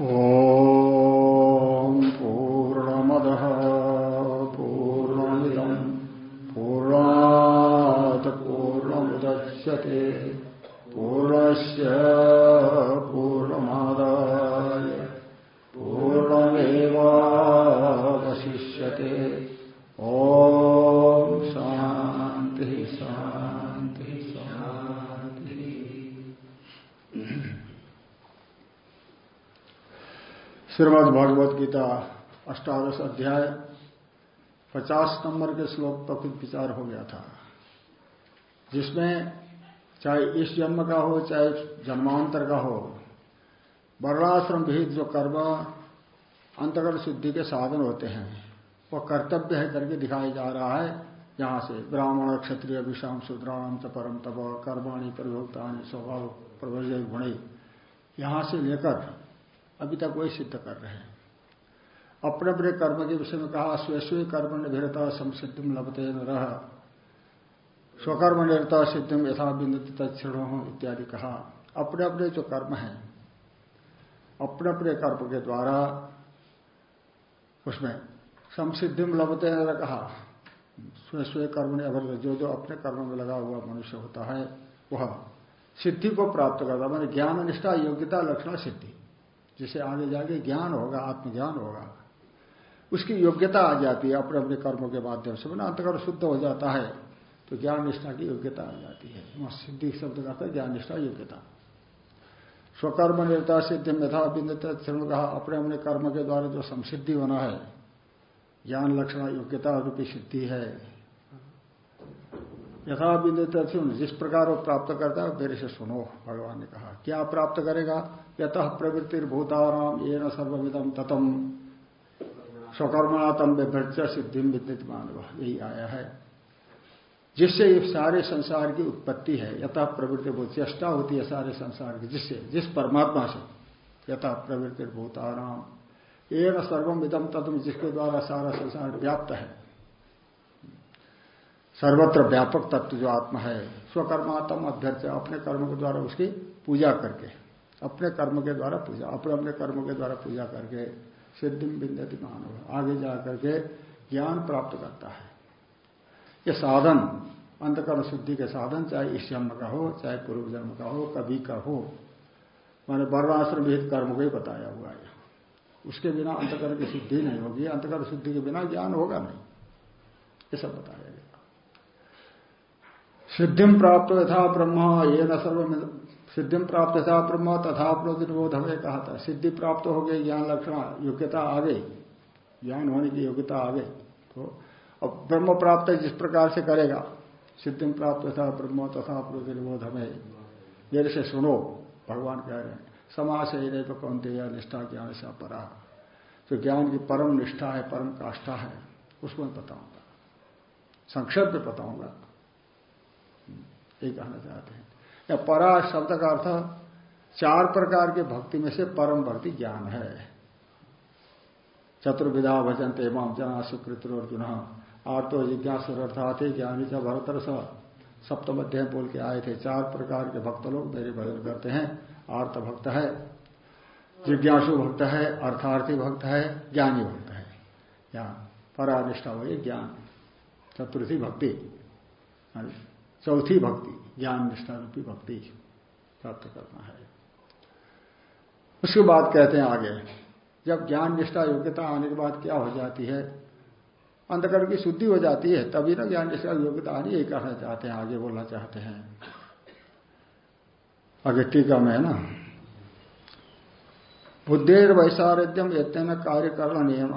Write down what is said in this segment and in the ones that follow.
ಓ भगवत गीता अष्टादश अध्याय, पचास नंबर के श्लोक तक विचार हो गया था। जिसमें चाहे इस जन्म का हो, चाहे जन्मांतर का हो, वर्णाश्रम विहित जो कर्म अंतर्गत शुद्धि के साधन होते हैं, वह कर्तव्य है करके दिखाया जा रहा है। यहाँ से ब्राह्मण, क्षत्रिय, विषाम शूद्राम च परम तप, कर्माणी परिभोक्तानी स्वभाव, प्रवर्जय, गुणे, यहाँ से लेकर अभी तक वही सिद्ध कर रहे हैं। अपने अपने कर्म के विषय में कहा स्वे कर्म निरता संसिद्धि लभते रह। स्वकर्म निरता सिद्धिम यथा बिंदु तत्ण इत्यादि कहा। अपने अपने जो कर्म है, अपने अपने कर्म के द्वारा उसमें संसिद्धिम लभते कहा। स्वे स्वे कर्म ने अगर जो जो अपने कर्म में लगा हुआ मनुष्य होता है, वह सिद्धि को प्राप्त करता मैंने ज्ञान निष्ठा योग्यता, लक्षण सिद्धि। जिसे आगे जाके ज्ञान होगा, आत्मज्ञान होगा। उसकी योग्यता आ जाती है, अपने अपने कर्मों के माध्यम से। मैंने अंतकर शुद्ध हो जाता है तो ज्ञान निष्ठा की योग्यता आ जाती है। वहाँ सिद्धि शब्द का ज्ञान निष्ठा योग्यता। स्वकर्म निरता सिद्धि यथा बिंदता कहा, अपने अपने कर्म के द्वारा जो संसिद्धि होना है, ज्ञान लक्षण योग्यता रूपी सिद्धि है। यथा बिंदता जिस प्रकार वो प्राप्त करता है मेरे से सुनो, भगवान ने कहा। क्या प्राप्त करेगा? यत प्रवृत्ति भूताराम ये न सर्विदम ततम। स्वकर्मणातम विभ्रच सिद्धि विद्युत मानव। यही आया है। जिससे ये सारे संसार की उत्पत्ति है, यथा प्रवृत्ति बहुत चेष्टा होती है सारे संसार की, जिससे, जिस परमात्मा से। यथा प्रवृत्ति भूताराम ये न सर्वम विदम तत्म, जिसके द्वारा सारा संसार व्याप्त है। सर्वत्र व्यापक तत्व जो आत्मा है, स्वकर्मात्म अभ्यर्थ अपने कर्म के द्वारा उसकी पूजा करके, अपने कर्म के द्वारा पूजा, अपने अपने कर्म के द्वारा पूजा करके, सिद्धि बिंदति मानव, आगे जा करके ज्ञान प्राप्त करता है। ये साधन, अंतकर्म शुद्धि के साधन, चाहे इस जन्म का हो, चाहे पूर्व जन्म का हो, कभी का हो, मैंने वर्णाश्रम विहित कर्म को ही बताया हुआ है। उसके बिना अंतकर्म की शुद्धि नहीं होगी, अंतकर्म शुद्धि के बिना ज्ञान होगा नहीं। ये सब बताया। सिद्धिम प्राप्त यथा ब्रह्म ये न सर्व सिद्धिम प्राप्त यथा ब्रह्म, तथा प्रोदिर्बोध हमें कहा था सिद्धि प्राप्त हो गई, ज्ञान लक्षण, योग्यता आ गई। ज्ञान होने की योग्यता आ गई। तो अब ब्रह्म प्राप्त जिस प्रकार से करेगा सिद्धिम प्राप्त यथा ब्रह्म, तथा प्रोदिर्बोध हमें मेरे से सुनो, भगवान कह रहे हैं समाज है नहीं तो कौन या निष्ठा, ज्ञान से अपरा। जो ज्ञान की परम निष्ठा है, परम काष्ठा है, उसको मैं बताऊँगा। संक्षेप में बताऊँगा। ये कहना चाहते हैं। या परा शब्द का अर्थ, चार प्रकार के भक्ति में से परम भक्ति ज्ञान है। चतुर्विधा भजन तेमाम जना सुकृत अर्जुन, आर्तो जिज्ञासुरर्थात ज्ञानी च भरतर सप्तम अध्याय बोल के आए थे, चार प्रकार के भक्त लोग मेरे भजन करते हैं। आर्त भक्त है, जिज्ञासु भक्त है, अर्थार्थी भक्त है, ज्ञानी भक्त है। ज्ञान, परानिष्ठा हुई ज्ञान, चतुर्थी भक्ति। चौथी भक्ति, ज्ञान निष्ठा रूपी भक्ति प्राप्त करना है। उसके बाद कहते हैं आगे, जब ज्ञान निष्ठा योग्यता आने के बाद क्या हो जाती है? अंधकरण की शुद्धि हो जाती है, तभी ना ज्ञान निष्ठा योग्यता आनी यही कहना चाहते हैं, आगे बोलना चाहते हैं। आगे टीका में है ना? बुद्धेर वैसारध्यम यत्न कार्य करना नियम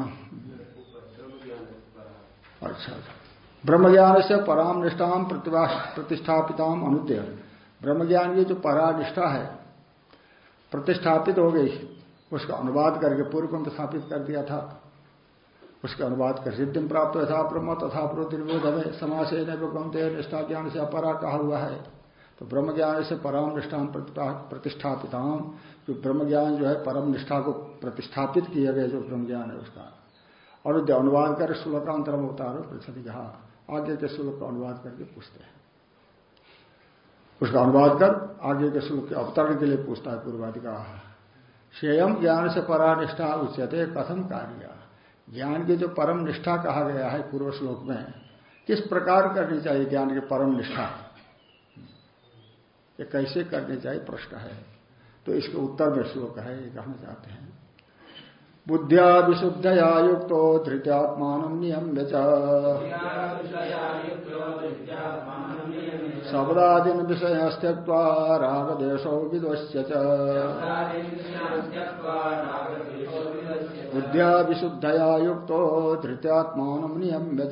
अच्छा। ब्रह्म ज्ञान से पराम निष्ठाम प्रतिष्ठापिताम अनुद्य ब्रह्म ज्ञान की जो परानिष्ठा है, प्रतिष्ठापित हो गई, उसका अनुवाद करके पूर्व में स्थापित कर दिया था। उसका अनुवाद कर सिद्धि प्राप्त यथा ब्रह्म तथा प्रोतिर्बोध में समाज गमते निष्ठा ज्ञान से अपरा कहा हुआ है। तो ब्रह्म ज्ञान से परम निष्ठा प्रतिष्ठापिताम, जो ब्रह्म ज्ञान जो है, परम निष्ठा को प्रतिष्ठापित किया गया जो ब्रह्म ज्ञान है उसका। और अनुवाद कर श्लोकांतरम उतारो पृथ्वी कहा। आगे के श्लोक का अनुवाद करके पूछते हैं। उसका अनुवाद कर आगे के श्लोक के अवतरण के लिए पूछता है पूर्वादि का स्वयं ज्ञान से परा निष्ठा उच्चते कथम कार्य। ज्ञान की जो परम निष्ठा कहा गया है पूर्व श्लोक में, किस प्रकार करनी चाहिए ज्ञान की परम निष्ठा? ये कैसे करनी चाहिए प्रश्न है। तो इसके उत्तर में श्लोक है, ये कहना चाहते हैं। बुद्धिया विशुद्धया युक्त धृत्यात्मान नियम्य शब्दादीन विषय त्यक्वा राग देशो विदोष्य बुद्धिया विशुद्धया युक्त धृत्यात्मान नियम्य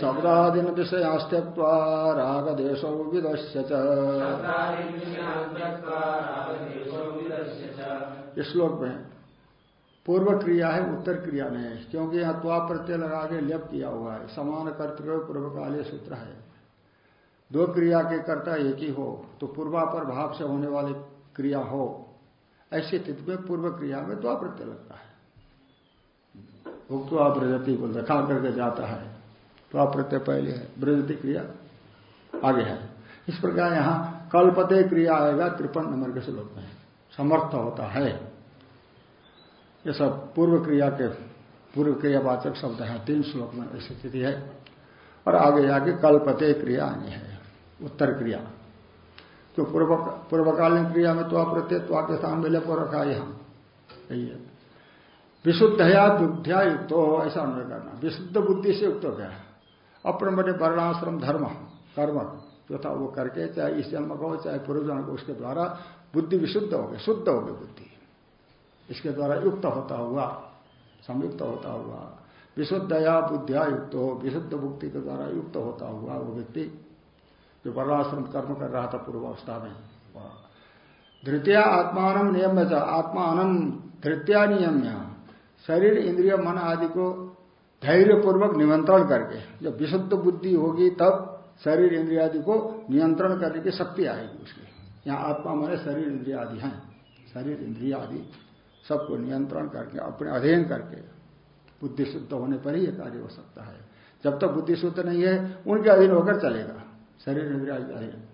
शब्दादीन विषय त्यक्वा राग देशो विदोष्य इस श्लोक में पूर्व क्रिया है उत्तर क्रिया नहीं है क्योंकि यहाँ त्वा प्रत्यय लगा के लेप किया हुआ है। समान कर्तव्य पूर्वकालीय सूत्र है। दो क्रिया के कर्ता एक ही हो तो पूर्वापर भाव से होने वाली क्रिया हो। ऐसी स्थिति में पूर्व क्रिया में द्वा प्रत्यय लगता है। भुक्तवा ब्रजति बोलते खा करके जाता है त्वा प्रत्यय पहले है। ब्रजति क्रिया आगे है। इस प्रकार यहाँ कल्पते क्रिया आएगा त्रिपन नंबर के श्लोक में। समर्थ होता है। ये सब पूर्व क्रिया के पूर्व क्रियावाचक शब्द है। तीन श्लोक में ऐसी स्थिति है। और आगे आगे कल्पते क्रिया आनी है। उत्तर क्रिया। तो पूर्व पूर्वकालीन क्रिया में तो प्रत्यय तो आपके स्थान में लेप रखा है हम यही है। विशुद्धया बुद्धिया युक्त हो ऐसा अन्वय करना विशुद्ध बुद्धि से युक्त हो गया। बड़े वर्णाश्रम धर्म, कर्म, जो था वो करके, चाहे इस जन्म को चाहे पूर्व जन्म को उसके द्वारा बुद्धि विशुद्ध हो गई, शुद्ध हो गई बुद्धि। इसके द्वारा युक्त होता हुआ, संयुक्त होता हुआ, विशुद्धया बुद्धिया युक्त हो विशुद्ध बुद्धि के द्वारा युक्त होता हुआ वो व्यक्ति जो वर्णाश्रम कर्म कर रहा था पूर्वावस्था में। धृतिया आत्मान नियम आत्मान धृत्या नियम शरीर, इंद्रिय, मन आदि को धैर्यपूर्वक निमंत्रण करके, जब विशुद्ध बुद्धि होगी तब शरीर, इंद्रिया आदि को नियंत्रण करने की शक्ति आएगी उसकी। यहाँ आत्मा माने शरीर, इंद्रिया आदि हैं। शरीर, इंद्रिया आदि सबको नियंत्रण करके, अपने अध्ययन करके बुद्धि शुद्ध होने पर ही यह कार्य हो सकता है। जब तक बुद्धि शुद्ध नहीं है, उनके अधीन होकर चलेगा। शरीर इंद्रिया अधीन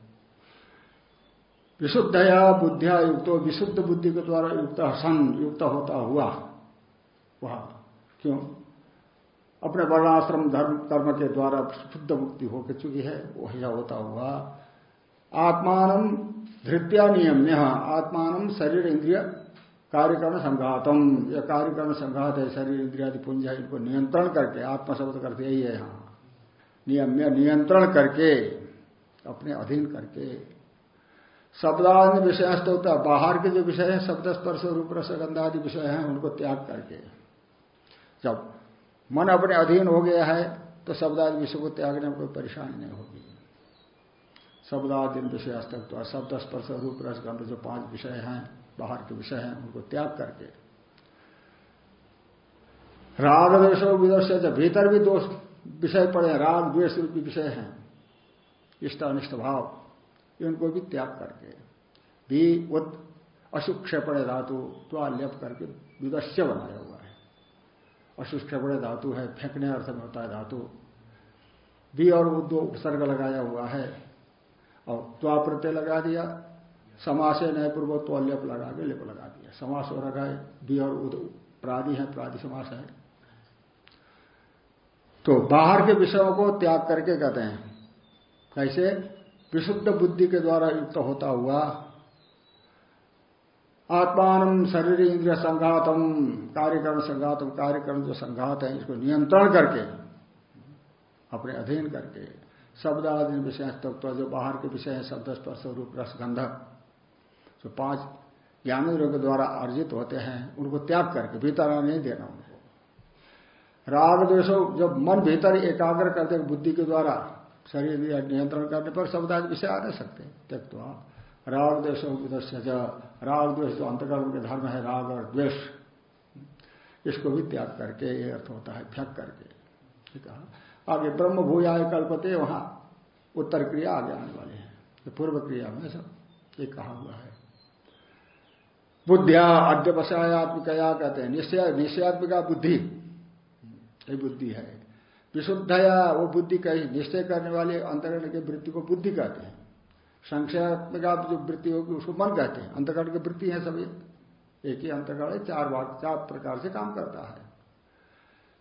विशुद्धया बुद्धिया युक्त, विशुद्ध बुद्धि के द्वारा युक्त सन युक्त होता हुआ, वह, क्यों? अपने वर्णाश्रम धर्म, कर्म के द्वारा शुद्ध मुक्ति होकर चुकी है, वह होता हुआ, आत्मान धृत्या नियम्य, आत्मान शरीर इंद्रिय कार्यक्रम संघातम। यह कार्यक्रम संघात है, शरीर इंद्रिया पुंज है इनको नियंत्रण करके आत्मा शब्द करते यही है यहाँ। नियम्य नियंत्रण करके अपने अधीन करके। शब्दादि विषय होता है, बाहर के जो विषय है, शब्द स्पर्श, रूप रसगंधादि विषय हैं, उनको त्याग करके। जब मन अपने अधीन हो गया है तो शब्दादि विषय को त्यागने में कोई परेशानी नहीं होगी। शब्दादि विषय तो शब्द स्पर्श, रूप रसगंध जो पाँच विषय हैं, बाहर के विषय हैं, उनको त्याग करके। राग, द्वेषो, विदर्श भीतर भी दोष विषय पड़े राग, द्वेष रूपी विषय हैं इष्ट अनिष्ट भाव इनको भी त्याग करके, भी उत अशुक्षेपण धातु तो लेप करके विदस्य बनाया हुआ है। अशुक्षेपण धातु है, फेंकने अर्थ में होता है धातु। भी और दो उपसर्ग लगाया हुआ है, और त्वा प्रत्यय लगा दिया, समास नए पूर्व तो लेप लगा के लेप लगा दिया। समास हो रखा है बी और उद प्रादि है, प्रादि समास है। तो बाहर के विषयों को त्याग करके कहते हैं कैसे? विशुद्ध बुद्धि के द्वारा युक्त होता हुआ। आत्मान शरीर इंद्रिय संघातम, कार्यक्रम संघातम कार्यक्रम जो संघात है, इसको नियंत्रण करके, अपने अधीन करके शब्द आदि विषय, तत्व जो बाहर के विषय है, शब्द, स्पर्श, रूप रसगंधक जो पाँच ज्ञानेन्द्रियों के द्वारा अर्जित होते हैं, उनको त्याग करके, भीतर नहीं देना उनको। राग, द्वेषो जब मन भीतर एकाग्र करते बुद्धि के द्वारा शरीर भी नियंत्रण करने पर शब्द विषय आ नहीं सकते। त्यक तो राग द्वेषो राग द्वेष जो अंतकर्म के धर्म है, राग और द्वेष, इसको भी त्याग करके, ये अर्थ होता है फेंक करके। कहा। आगे ब्रह्म भूयाय कल्पते, वहाँ उत्तर क्रिया आगे आने वाले हैं। तो पूर्व क्रिया में सब ये कहा हुआ है। बुद्धिया अध्यवसायात्मिकया कहते हैं। निश्चय निश्चयात्मिका बुद्धि। ये बुद्धि है। विशुद्धया वो बुद्धि कही निश्चय करने वाले अंतरण के वृत्ति को बुद्धि कहते हैं। संख्यात्मिका जो वृत्ति होगी उसको मन कहते हैं। अंतकरण की वृत्ति है सभी। एक ही अंतकरण चार भाग, चार प्रकार से काम करता है।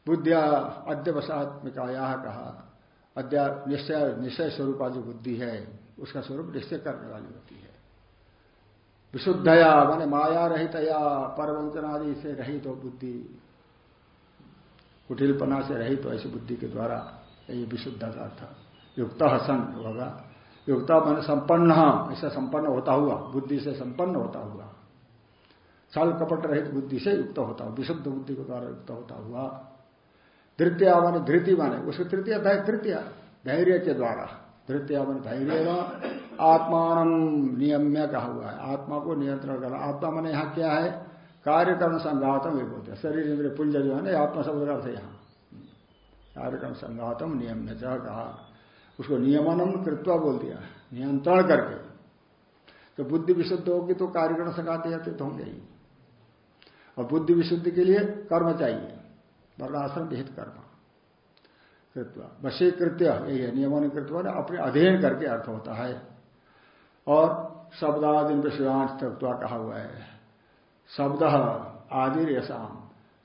बुद्धिया अध्यवसात्मिकाया कहा, अद्या निश्चय निश्चय स्वरूपा जो बुद्धि है, उसका स्वरूप निश्चय करने वाली होती है। विशुद्धया, माने माया रहितया, परवंचनादि से रहित हो बुद्धि। कुटिलपना से रहित तो ऐसी बुद्धि के द्वारा ये विशुद्ध का अर्थ युक्त सन होगा। युक्ता मान संपन्न ऐसा संपन्न होता हुआ, बुद्धि से संपन्न होता हुआ। छल कपट रहित बुद्धि से युक्त होता हुआ, विशुद्ध बुद्धि के द्वारा युक्त होता हुआ। धृत्या माने धृति माने, उसकी तृतीय तृतीय, धैर्य के द्वारा। धृत्या माने धैर्य आत्मान नियम्य कहा हुआ है। आत्मा को नियंत्रण करना। आत्मा मैंने यहाँ क्या है? कार्यक्रम संघातम एक होते शरीर इंद्र पुंज जो है ना आत्मा शब्द का अर्थ यहाँ। कार्यक्रम संघातम नियम्य कहा। उसको नियमनम कृत्वा बोल दिया। नियंत्रण करके। तो बुद्धि विशुद्ध होगी तो कार्यक्रम संघाते तो होंगे ही। और बुद्धि विशुद्धि के लिए कर्म चाहिए। वर्णाश्रम विहित कर्म। कृत्वा। वशी कृत्य, यही है। नियमन कृत्व अपने अध्ययन करके अर्थ होता है। और शब्दादि विषयांश तत्व कहा हुआ है। शब्द आदि यशाम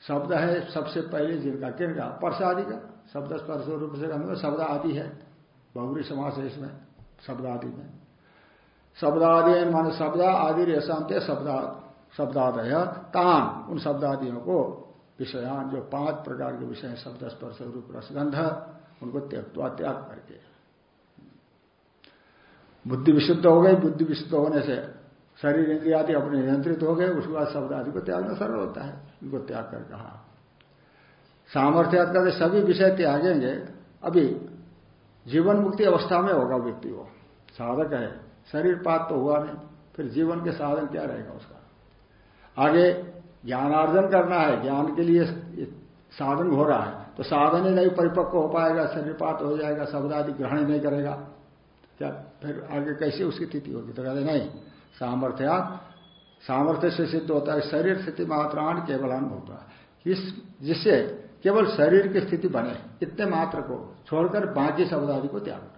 शब्द है सबसे पहले जिनका किन का पर्श आदि का। शब्द स्पर्श रूप से शब्द आदि है। बहुरी समास है इसमें, शब्द आदि में। शब्दादि मान शब्द आदि यशाम थे शब्दाद शब्दादय तान उन शब्दादियों को विषयान, जो पाँच प्रकार के विषय शब्द स्पर्श रूप रसगंध उनको त्यक्वा त्याग करके। बुद्धि विशुद्ध हो गई, बुद्धि विशुद्ध होने से शरीर इंद्रिया आदि अपने नियंत्रित हो गए, उसके बाद शब्द आदि को त्यागना सरल होता है। इनको त्याग कर कहा। सामर्थ्य करके सभी विषय त्यागेंगे, अभी जीवन मुक्ति अवस्था में होगा व्यक्ति वो। साधक है। शरीर पात तो हुआ नहीं, फिर जीवन के साधन क्या रहेगा उसका? आगे ज्ञानार्जन करना है, ज्ञान के लिए साधन हो रहा है तो साधन ही नहीं परिपक्व हो पाएगा, शरीर पात हो जाएगा शब्द आदि ग्रहण नहीं करेगा। क्या? फिर आगे कैसे उसकी स्थिति होगी? तो कहते नहीं सामर्थ्या, सामर्थ्य से सिद्ध होता है, शरीर स्थिति मात्रान केवलान होता इस, जिससे केवल शरीर की स्थिति बने, इतने मात्र को छोड़कर बाकी शब्द आदि को त्यागना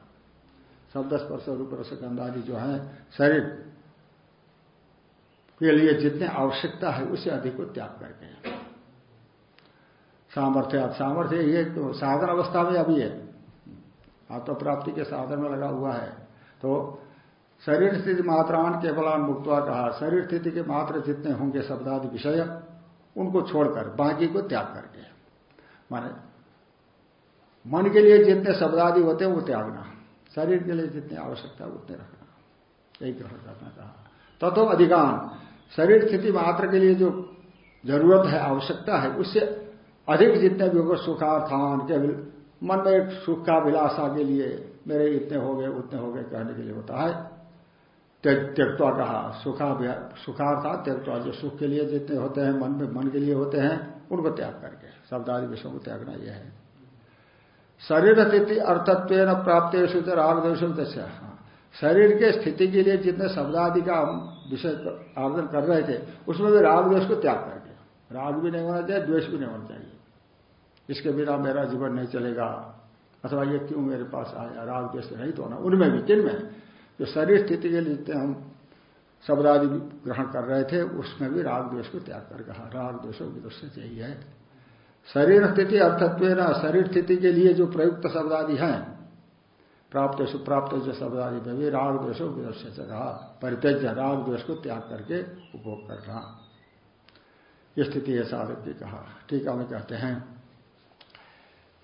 शब्द स्पर्श, रूप रसगंध जो है, शरीर के लिए जितने आवश्यकता है, उसे अधिक को त्याग करके सामर्थ्य आप सामर्थ्य ये तो साधन अवस्था में अभी है। आत्म प्राप्ति के साधन में लगा हुआ है। तो शरीर स्थिति मात्रान केवलान मुक्तवा कहा, शरीर स्थिति के मात्र जितने होंगे शब्दादि विषय, उनको छोड़कर बाकी को त्याग करके माने, मन के लिए जितने शब्दादि होते हैं, वो त्यागना। शरीर के लिए जितने आवश्यकता उतने रखना। यही ग्रहण करना कहा। तथो अधिकान, शरीर स्थिति मात्र के लिए जो ज़रूरत है, आवश्यकता है, उससे अधिक जितने भी होगा, सुखार्थान के मन में एक सुख का विलासा के लिए मेरे इतने हो गए, उतने हो गए कहने के लिए होता है। त्यक्वा कहा सुखा सुखार्था त्यक्वा जो सुख के लिए जितने होते हैं, मन में, मन के लिए होते हैं, उनको त्याग करके शब्द आदि विषयों को त्यागना यह है। शरीर स्थिति अर्थत्व प्राप्त रागदेश शरीर के स्थिति के लिए जितने शब्द आदि का हम विषय आवेदन कर रहे थे, उसमें भी राग द्वेष को त्याग करके। राग भी नहीं होना चाहिए, द्वेष भी नहीं होना चाहिए। इसके बिना मेरा जीवन नहीं चलेगा। अथवा ये क्यों मेरे पास आया? राग द्वेष नहीं तो होना उनमें भी किन में जो शरीर स्थिति के लिए जितने हम शब्द आदि ग्रहण कर रहे थे, उसमें भी राग द्वेष को त्याग कर कहा। राग द्वेषों की दृष्टि है। शरीर स्थिति अर्थत्व न, शरीर स्थिति के लिए जो प्रयुक्त शब्द आदि है, प्राप्त सुप्राप्त जो शब्द आदि में भी राग द्वेषों दृष्टि से कहा। परित्यज राग द्वेष को त्याग करके उपभोग करना। ये स्थिति है साधक की कहा। ठीक है कहते हैं।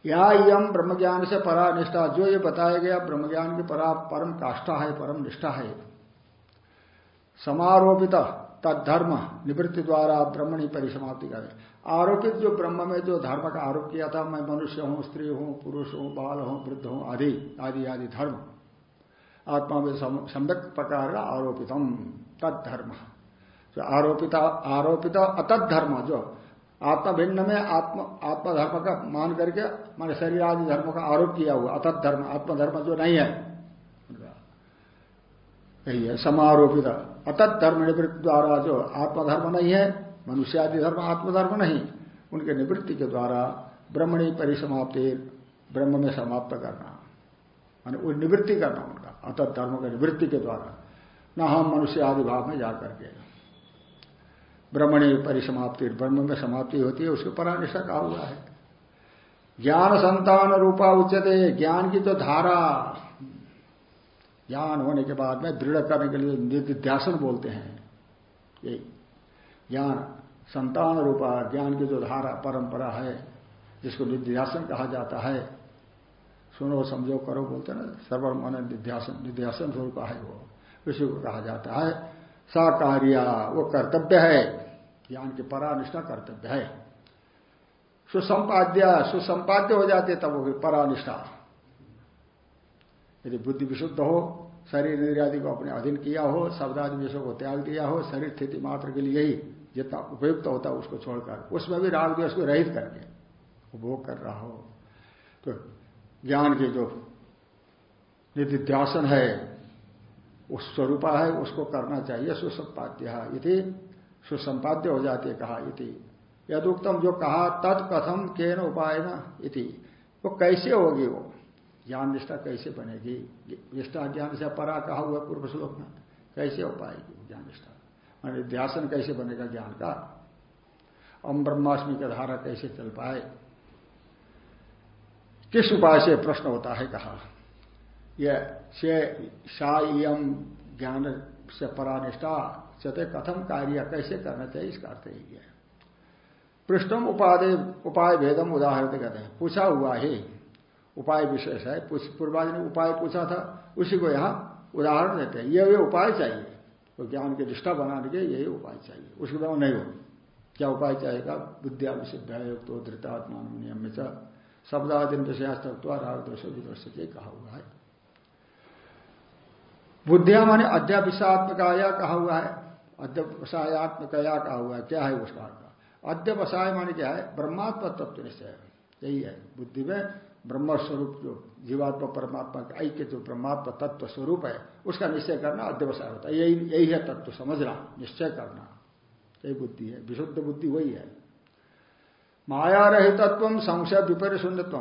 या यम ब्रह्म ज्ञान से परा निष्ठा जो ये बताया गया ब्रह्म ज्ञान की परा परम काष्ठा है, परम निष्ठा है। समारोपित तत्धर्म निवृत्ति द्वारा ब्रह्मणी परिसमाप्ति का आरोपित जो ब्रह्म में जो धर्म का आरोप किया था, मैं मनुष्य हूँ, स्त्री हूँ, पुरुष हूँ, बाल हूँ, वृद्ध हूँ, आदि आदि आदि धर्म। आत्मा में सम्यक प्रकार का आरोपितम तत्धर्म जो आरोपित आरोपित अतत धर्म जो आत्मा भिन्न में आत्म, आत्मधर्म का मान करके, मान शरीर आदि धर्म का आरोप किया हुआ अतत धर्म, आत्मधर्म जो नहीं है। यही है, समारोपित। अतत धर्म निवृत्ति द्वारा जो आत्मधर्म नहीं है मनुष्य आदि धर्म आत्मधर्म नहीं, उनके निवृत्ति के द्वारा ब्रह्मणी परिसमाप्ति, ब्रह्म में समाप्त करना। मान निवृत्ति करना उनका अतः धर्म का निवृत्ति के द्वारा, न हम मनुष्य आदि भाव में जाकर के। ब्रह्मणी परिसमाप्ति, ब्रह्म में समाप्ति होती है, उसके परानिष्ठा कहा हुआ है। ज्ञान संतान रूपा उच्चते ज्ञान की तो धारा। ज्ञान होने के बाद में दृढ़ करने के लिए निध्यासन बोलते हैं। यही। ज्ञान संतान रूपा, ज्ञान की जो धारा, परंपरा है, जिसको निध्यासन कहा जाता है, सुनो, समझो, करो बोलते ना सर्वर मन निध्यासन निध्यासन स्वरूप है वो। उसी को कहा जाता है। सा कार्य वो कर्तव्य है। ज्ञान की परानिष्ठा कर्तव्य है। सुसंपाद्य सुसंपाद्य हो जाते तब वो परानिष्ठा। यदि बुद्धि विशुद्ध हो, शरीर निर्यादि को अपने अधीन किया हो शब्दादि विषयों को त्याग दिया हो, शरीर स्थिति मात्र के लिए ही जितना उपयुक्त होता है, उसको छोड़कर, उसमें भी राग द्वेष को रहित करके उपभोग कर रहा हो। तो ज्ञान के जो निधिध्यासन है, उस स्वरूपा है, उसको करना चाहिए, सुसंपाद्य इति। सुसंपाद्य हो जाती है कहा इति। यदुक्तम जो कहा तत्कथम केन उपाय न इति। वो कैसे होगी वो? ज्ञान निष्ठा कैसे बनेगी? निष्ठा ज्ञान से परा कहा हुआ पूर्व श्लोक में। कैसे हो पाएगी ज्ञान निष्ठा? मान ध्यासन कैसे बनेगा ज्ञान का? अम ब्रह्माष्टमी का धारा कैसे चल पाए? किस उपाय से प्रश्न होता है कहा? यह से ज्ञान से परानिष्ठा चते कथम कार्य, कैसे करना चाहिए, इसका अर्थ यही है। पृष्ठम उपाधि उपाय भेदम उदाहरण कहते हैं, पूछा हुआ ही, उपाय विशेष है पूर्वाज ने उपाय पूछा था, उसी को यहाँ उदाहरण देते हैं। ये उपाय चाहिए तो ज्ञान की निष्ठा बनाने के यही उपाय चाहिए, उसके बिना नहीं हो क्या उपाय चाहेगा? विद्या विशुद्ध युक्त धृतात्मा नियम में शब्दादीन विषयास्तत्व राग दोषो विदोष कहा हुआ है। बुद्धिया माने अध्यापिशात्मकाया कहा हुआ है अध्यवसायात्मकया कहा हुआ है, क्या है उसका अध्यवसाय माने क्या है? ब्रह्मात्म तत्व निश्चय यही है, बुद्धि में ब्रह्म स्वरूप जो जीवात्मा, परमात्मा का ऐक्य जो ब्रह्मात्मा तत्व स्वरूप है, उसका निश्चय करना अध्यवसाय होता है। यही यही है तत्व, समझना, निश्चय करना। यही बुद्धि है, विशुद्ध बुद्धि वही है। माया रहितत्व संशय विपरीत शून्यत्व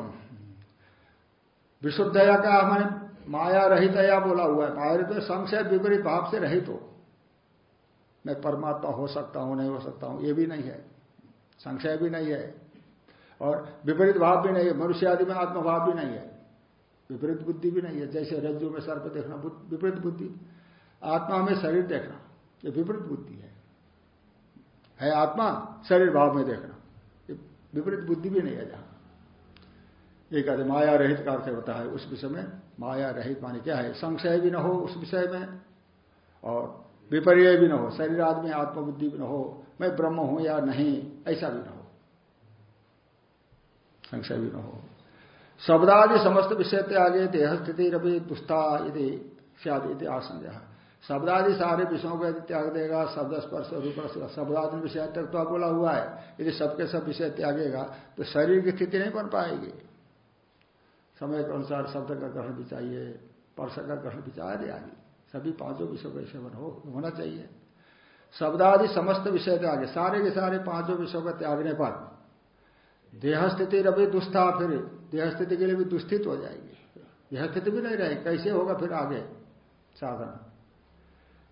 विशुद्धया का मैंने माया रहितया बोला हुआ है माया रहित संशय विपरीत भाव से रहित हो। मैं परमात्मा हो सकता हूँ, नहीं हो सकता हूँ, ये भी नहीं है। संशय भी नहीं है। और विपरीत भाव भी नहीं है, मनुष्य आदि में आत्मभाव भी नहीं है। विपरीत बुद्धि भी नहीं है, जैसे रज्जु में सर्प देखना विपरीत बुद्धि। आत्मा में शरीर देखना, ये विपरीत बुद्धि है। है आत्मा, शरीर भाव में देखना, ये विपरीत बुद्धि भी नहीं है जहाँ। ये कहते माया रहित का अर्थ होता है उस विषय में माया रहित माने क्या है? संशय भी ना हो उस विषय में, और विपर्य भी न हो, शरीर आदमी आत्मबुद्धि भी न हो, मैं ब्रह्म हूँ या नहीं, ऐसा भी न हो। संशय भी न हो। शब्दादि समस्त विषय त्यागे देह स्थिति रवि दुस्ता यदि सियाद आसंजय शब्दादि सारे विषयों को यदि त्याग देगा, शब्द स्पर्श रूप शब्दादि विषय तक तो बोला हुआ है। यदि सबके सब विषय त्यागेगा तो शरीर की स्थिति नहीं बन पाएगी। समय के अनुसार शब्द का ग्रहण भी चाहिए, स्पर्श का ग्रहण भी चाहिए आदि। सभी पाँचों विषयों का सेवन हो, होना चाहिए। शब्दादि समस्त विषय त्यागे, सारे के सारे पाँचों विषयों का त्यागने पर देह स्थिति रवि फिर देह स्थिति के लिए भी दुस्थित हो जाएगी। देह स्थिति भी नहीं रहेगी कैसे होगा फिर आगे? साधन।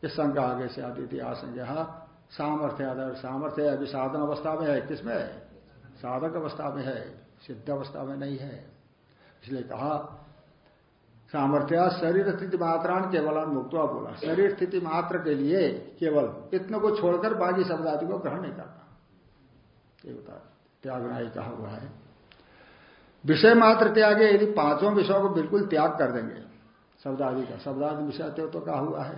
इस संघ आगे से आती थी आशंका सामर्थ्य आधार सामर्थ्य अभी साधन अवस्था में है किसमें साधक अवस्था में है, सिद्ध अवस्था में नहीं है। इसलिए कहा सामर्थ्य, शरीर स्थिति मात्रान केवल मुक्तवा बोला। शरीर स्थिति मात्र के लिए केवल इतने को छोड़कर बाकी शब्द आदि को ग्रहण नहीं करना ये बता ही कहा हुआ है। विषय मात्र त्यागे, यदि पाँचों विषयों को बिल्कुल त्याग कर देंगे शब्दादि का शब्दादि विषय तो कहा हुआ है।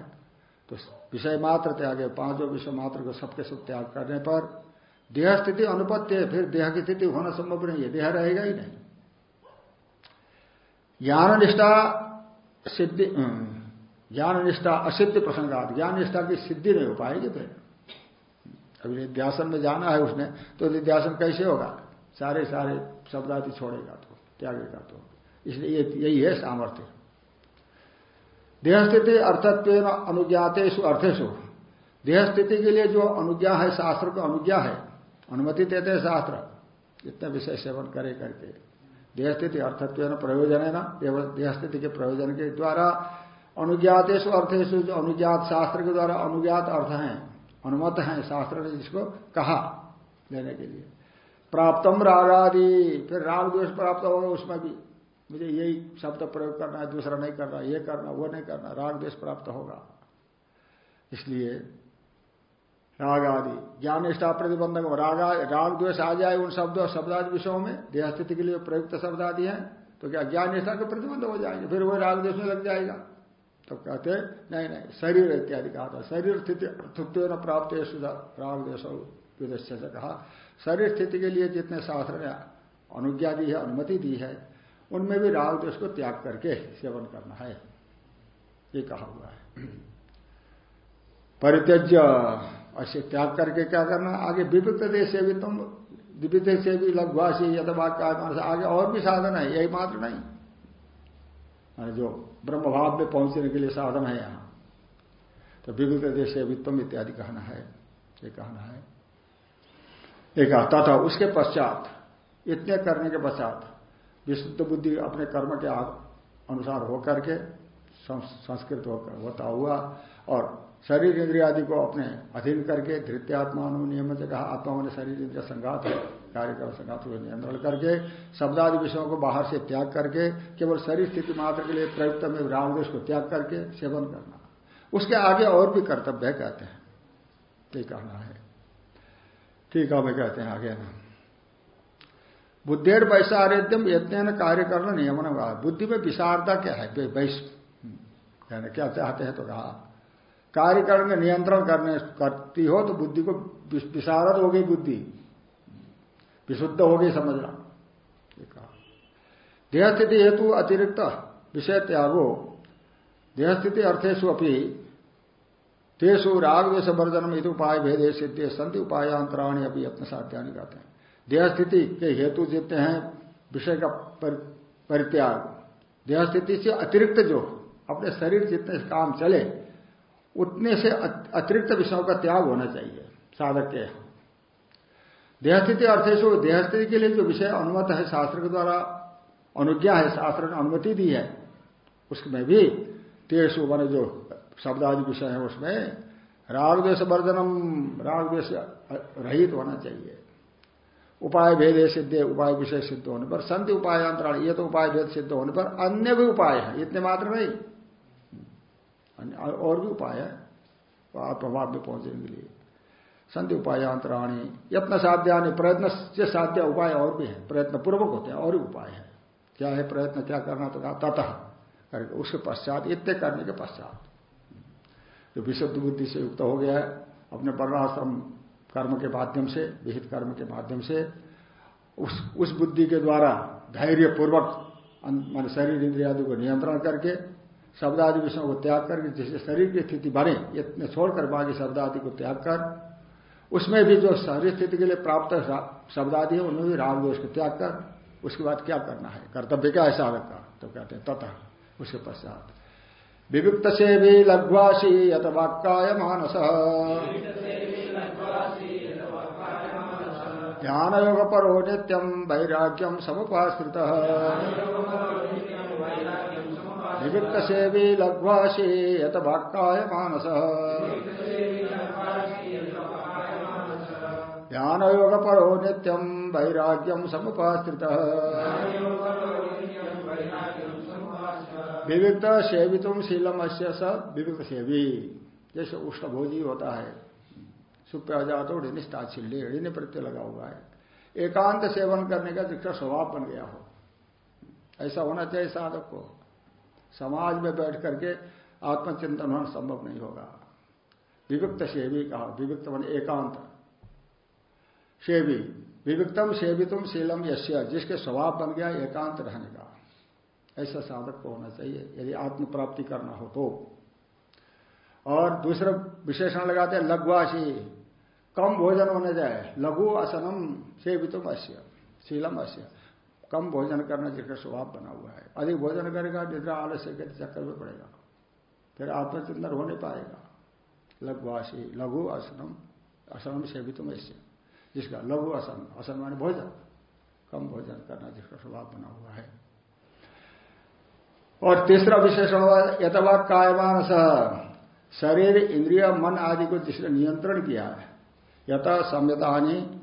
तो विषय मात्र त्यागे, पाँचों विषय मात्र को सबके सब त्याग करने पर देह स्थिति अनुपत्य है, फिर देह की स्थिति होना संभव नहीं है, देह रहेगा ही नहीं। ज्ञान निष्ठा सिद्धि ज्ञान निष्ठा असिद्धि प्रसंगात ज्ञान निष्ठा की सिद्धि नहीं हो पाएगी फिर। अभी निध्यासन में जाना है उसने तो निध्यासन कैसे होगा? सारे सारे शब्द आदि छोड़ेगा तो त्यागेगा तो। इसलिए यही है सामर्थ्य। देह स्थिति अर्थत्व अनुज्ञातेशु अर्थेशु देह स्थिति के लिए जो अनुज्ञा है, शास्त्र को अनुज्ञा है, अनुमति देते हैं शास्त्र। इतना विषय सेवन करे करके। देह स्थिति अर्थत्व प्रयोजन है ना देह स्थिति के प्रयोजन के द्वारा अनुज्ञातेश अर्थेश जो अनुज्ञात शास्त्र के द्वारा अनुज्ञात अर्थ हैं, अनुमत हैं शास्त्र ने जिसको कहा लेने के लिए। प्राप्तम रागादि, फिर राग द्वेष प्राप्त होगा उसमें भी। मुझे यही शब्द प्रयोग करना है, दूसरा नहीं करना, ये करना, वो नहीं करना, राग द्वेष प्राप्त होगा। इसलिए राग आदि ज्ञान निष्ठा प्रतिबंधक राग राग द्वेष आ जाए उन शब्दों शब्दादि विषयों में, देह स्थिति के लिए प्रयुक्त शब्द आदि हैं तो क्या ज्ञान निष्ठा के प्रतिबंध हो जाएँगे? फिर वो राग द्वेष में लग जाएगा। तो कहते नहीं नहीं, शरीर इत्यादि कहा था। शरीर स्थिति न प्राप्त राग देश विदेश से कहा। शरीर स्थिति के लिए जितने शास्त्र ने अनुज्ञा दी है, अनुमति दी है, उनमें भी राग देश को त्याग करके सेवन करना है। ये कहा हुआ है। परित्यज्य। ऐसे त्याग करके क्या करना आगे विविध देश से भी तुम विविध से भी लघुभाषी यथवाक्य आगे और भी साधन है, यही मात्र नहीं। जो ब्रह्म भाव में पहुँचने के लिए साधन है यहाँ। तो विविध देश वित्तम इत्यादि कहना है, ये कहना है। एक तथा उसके पश्चात, इतने करने के पश्चात, विशुद्ध बुद्धि अपने कर्म के अनुसार होकर के संस्कृत होकर होता हुआ, और शरीर इंद्रिया आदि को अपने अधीन करके धृत्यात्मा नियम से कहा, आत्मा ने शरीर इंद्रिया संघात है कार्यक्रम संघात को नियंत्रण करके, शब्दादि विषयों को बाहर से त्याग करके, केवल शरीर स्थिति मात्र के लिए प्रयुक्त में रागदेश को त्याग करके सेवन करना। उसके आगे और भी कर्तव्य है। कहते हैं ये कहना है। ठीक है मैं कहते हैं आगे ना बुद्धेर वैशारेद्यम यज्ञ कार्य करना नियमन बुद्धि में विशारदा क्या है? वैश क्या चाहते हैं तो कहा कार्यकरण में नियंत्रण करने करती हो तो बुद्धि को विशारद हो गई बुद्धि। विशुद्ध हो गई समझना देह स्थिति हेतु अतिरिक्त विषय त्यागो। देह स्थिति अर्थेशु तेसु राग वेश वर्जन इत उपाय भेदे सिद्धे संति उपायांतराणी अभी अपने साध्यानि कहते हैं। देह स्थिति के हेतु जितने हैं, विषय का परित्याग। देह स्थिति से अतिरिक्त जो अपने शरीर जितने काम चले उतने से अतिरिक्त विषयों का त्याग होना चाहिए, साधक के देहस्थिति अर्थेशु देहस्थिति के लिए जो विषय अनुमत है, शास्त्र के द्वारा अनुज्ञा है, शास्त्र ने अनुमति दी है, उसमें भी तेसु मान जो शब्द आदि विषय है, उसमें राग द्वेश वर्जनम राग द्वेश रहित होना चाहिए। उपाय भेद सिद्ध, उपाय विषय सिद्ध होने पर संत उपायांतरण ये तो उपाय भेद सिद्ध होने पर अन्य भी उपाय है, इतने मात्र नहीं। और भी उपाय है प्रभाव में पहुँचने के लिए। संधि उपायांतराणी यत्न साध्यानि प्रयत्न, से साध्य उपाय और भी है। प्रयत्न पूर्वक होते हैं, और उपाय है। क्या है प्रयत्न, क्या करना तो कहा ततः करके, उसके पश्चात, इतने करने के पश्चात। जो विशुद्ध बुद्धि से युक्त हो गया है, अपने वर्णाश्रम कर्म के माध्यम से, विहित कर्म के माध्यम से, उस उस बुद्धि के द्वारा धैर्य पूर्वक मान शरीर इंद्रिया को नियंत्रण करके शब्द आदि विषयों को त्याग कर, जिससे शरीर की स्थिति बने इतने छोड़कर बाकी शब्द आदि को त्याग कर, उसमें भी जो शरीर स्थिति के लिए प्राप्त शब्द आदि है, उनमें भी राग दोष को त्याग कर, उसके बाद क्या करना है? कर्तव्य क्या है साधक का? तो कहते हैं तथा उसके पश्चात। विविक्त से भी लघ्वासी यथ वाक्य मानस। ध्यान योग परो नित्यम वैराग्यम समुपाश्रित। निवृत्त सेवी लघ्वासी यत वाक्काय मानस। ध्यान योग परो नित्यम वैराग्यम समुपास्त्रित विविक्त सेवित शीलम अश्य विविक्त सेवी जैसे उष्ण भोजी होता है सुप्या जातो ऋणिष्ठा छिल्ले, ऋण प्रत्यय लगा हुआ है। एकांत सेवन करने का जिसका स्वभाव बन गया हो। ऐसा होना चाहिए साधक को। समाज में बैठ करके आत्मचिंतन होना संभव नहीं होगा। विविक्त सेवी कहा, विविक्त मान एकांत। सेवी, विविक्तम सेवितुम शीलम यश्य जिसके स्वभाव बन गया एकांत रहने का। ऐसा साधक को होना चाहिए, यदि आत्म प्राप्ति करना हो तो। और दूसरा विशेषण लगाते हैं, लघुवासी। कम भोजन होने जाए, लघु आसनम सेवितुम अश्य शीलम अश्य कम भोजन करना जिसका स्वभाव बना हुआ है। अधिक भोजन करेगा निद्रा आलस्य के चक्कर में पड़ेगा। फिर आत्मचिंतन हो नहीं पाएगा। लघुवासी लघु असनम असनम सेवितुम ऐसे। जिसका लघु असन असन माने भोजन। कम भोजन करना जिसका स्वभाव बना हुआ है। और तीसरा विशेषण यथवा कायमान शरीर, इंद्रिय, मन आदि को जिसने नियंत्रण किया है, यथ संयतानी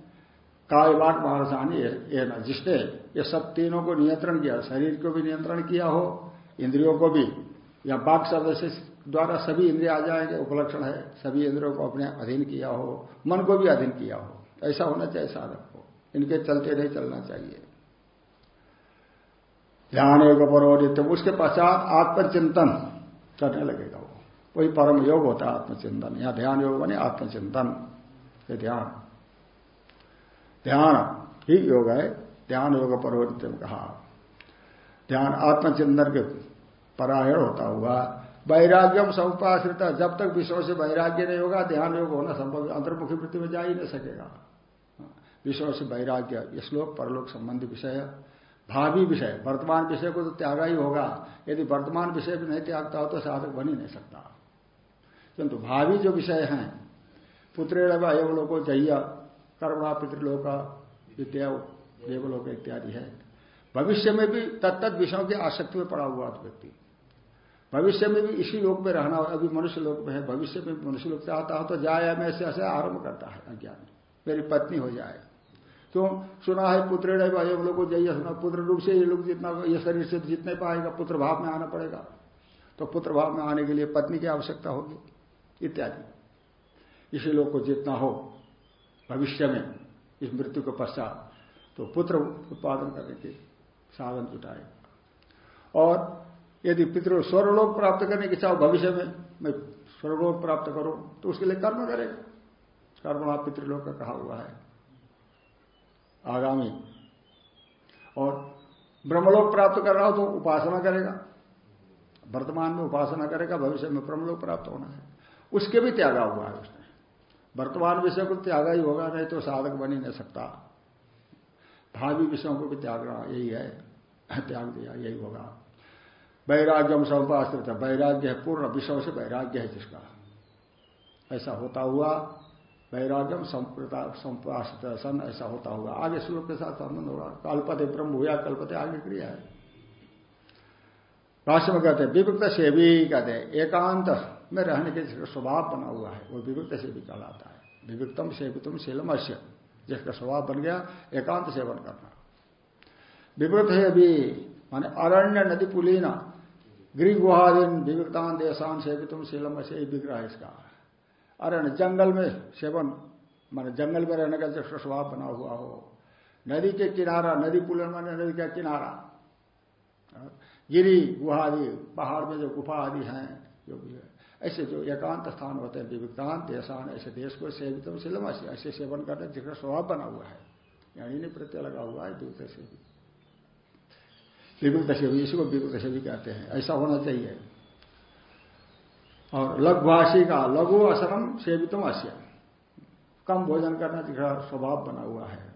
कायवाक मानसानी ये न जिसने ये सब तीनों को नियंत्रण किया, शरीर को भी नियंत्रण किया हो, इंद्रियों को भी, या बाक शब्द से द्वारा सभी इंद्रिय आ जाएँगे, उपलक्षण है, सभी इंद्रियों को अपने अधीन किया हो, मन को भी अधीन किया हो, ऐसा होना चाहिए साधक को, इनके चलते नहीं चलना चाहिए। ध्यान योग परोनित्य उसके पश्चात आत्मचिंतन करने लगेगा वो। वही परम योग होता है आत्मचिंतन, या ध्यान योग बने आत्मचिंतन ध्यान। ध्यान ही योग है, ध्यान योग परोनित्य कहा। ध्यान आत्मचिंतन के परायण होता हुआ वैराग्यम समुपाश्रित, जब तक विषयों से वैराग्य नहीं होगा, ध्यान योग होना संभव अंतर्मुखी वृत्ति में जा ही नहीं सकेगा। विषयों से वैराग्य श्लोक परलोक संबंधी विषय भावी विषय, वर्तमान विषय को तो त्यागा ही होगा। यदि वर्तमान विषय भी नहीं त्यागता हो तो साधक बन ही नहीं सकता। किंतु भावी जो विषय हैं, पुत्रेण अयवलोको जह्य कर्मणा पितृलोक विद्या देवलोक इत्यादि है। भविष्य में भी तत्त विषयों की आसक्ति में पड़ा हुआ व्यक्ति। भविष्य में भी इसी लोक में रहना, अभी मनुष्य लोक में है, भविष्य में मनुष्य लोक चाहता हो तो जाए मैं ऐसे ऐसे आरंभ करता है अज्ञान। मेरी पत्नी हो जाए। क्यों? सुना है पुत्र हम लोग को जाइए सुना, पुत्र रूप से ये लोग जितना, ये शरीर से जितने पाएगा, पुत्र भाव में आना पड़ेगा। तो पुत्र भाव में आने के लिए पत्नी की आवश्यकता होगी, इत्यादि। इसी लोग को जितना हो भविष्य में इस मृत्यु के पश्चात तो पुत्र उत्पादन करने के साधन जुटाएगा और यदि पितृ स्वर्लोक प्राप्त करने की इच्छा भविष्य में, मैं स्वर्लोक प्राप्त करूँ तो उसके लिए कर्म करेगा। कर्म पितृलोक का कहा हुआ है। आगामी और ब्रह्मलोक प्राप्त कर रहा हो तो उपासना करेगा। वर्तमान में उपासना करेगा, भविष्य में ब्रह्मलोक प्राप्त होना है। उसके भी त्यागा हुआ है उसने। वर्तमान विषय को त्यागा ही होगा, नहीं तो साधक बन ही नहीं सकता। भावी विषयों को भी त्यागना, यही है। त्याग दिया, यही होगा। वैराग्यम समुपास्त्रित वैराग्य है, पूर्ण विषयों से वैराग्य है जिसका। ऐसा होता हुआ, वैराग्यम संपासित सन ऐसा होता होगा आगे श्लोक के साथ संबंध होगा। कल्पते ब्रह्म हुआ कल्पते आगे क्रिया है। भाष्य में कहते हैं विविक्त सेवी कहते हैं, एकांत में रहने के स्वभाव बना हुआ है, वो विविक्त सेवी कहलाता है। विविक्तम सेवितम शीलम जिसका स्वभाव बन गया, एकांत सेवन करना। विवृत है अभी, माने अरण्य नदी पुलीना गृह गुहादीन विविक्तान देशान सेवितम शीलम अश्य विग्रह इसका। अरण्य जंगल में सेवन, माने जंगल में रहने का जिसका स्वभाव बना हुआ हो। नदी के किनारा, नदी पुल माने नदी का किनारा। गिरी गुहा आदि पहाड़ में जो गुफा आदि हैं, जो भी है। ऐसे जो एकांत स्थान होते हैं, विविक्तांत देशान ऐसे देश को सेवित सिलम ऐसे सेवन करने जिसका स्वभाव बना हुआ है। यानी नहीं, प्रत्यय लगा हुआ है विविध से भी। विविध से भी, इसी को विविध से भी कहते हैं। ऐसा होना चाहिए। और लघुभाषी का लघु असनम सेवितम अश्य कम भोजन करना जिसका स्वभाव बना हुआ है।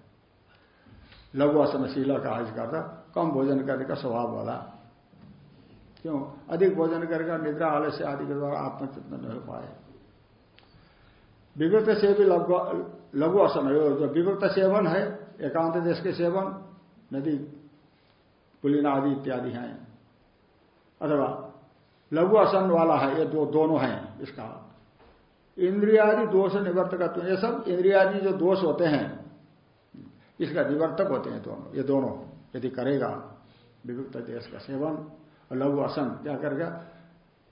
लघु असनशीला का आज करता कम भोजन करने का स्वभाव वाला। क्यों? अधिक भोजन करेगा निद्रा, आलस्य आदि के द्वारा आत्मचिंतन नहीं हो पाए। विवृत से भी लघु हो। जो विवृत सेवन है, एकांत देश के सेवन, नदी, पुलिन आदि इत्यादि हैं। अथवा लघु असन वाला है, ये दो, दोनों हैं इसका। इंद्रियादि दोष निवर्तक ये सब इंद्रियादि जो दोष होते हैं, इसका निवर्तक होते हैं दोनों, ये दोनों यदि करेगा विविक्त देश का सेवन और लघु असन क्या करेगा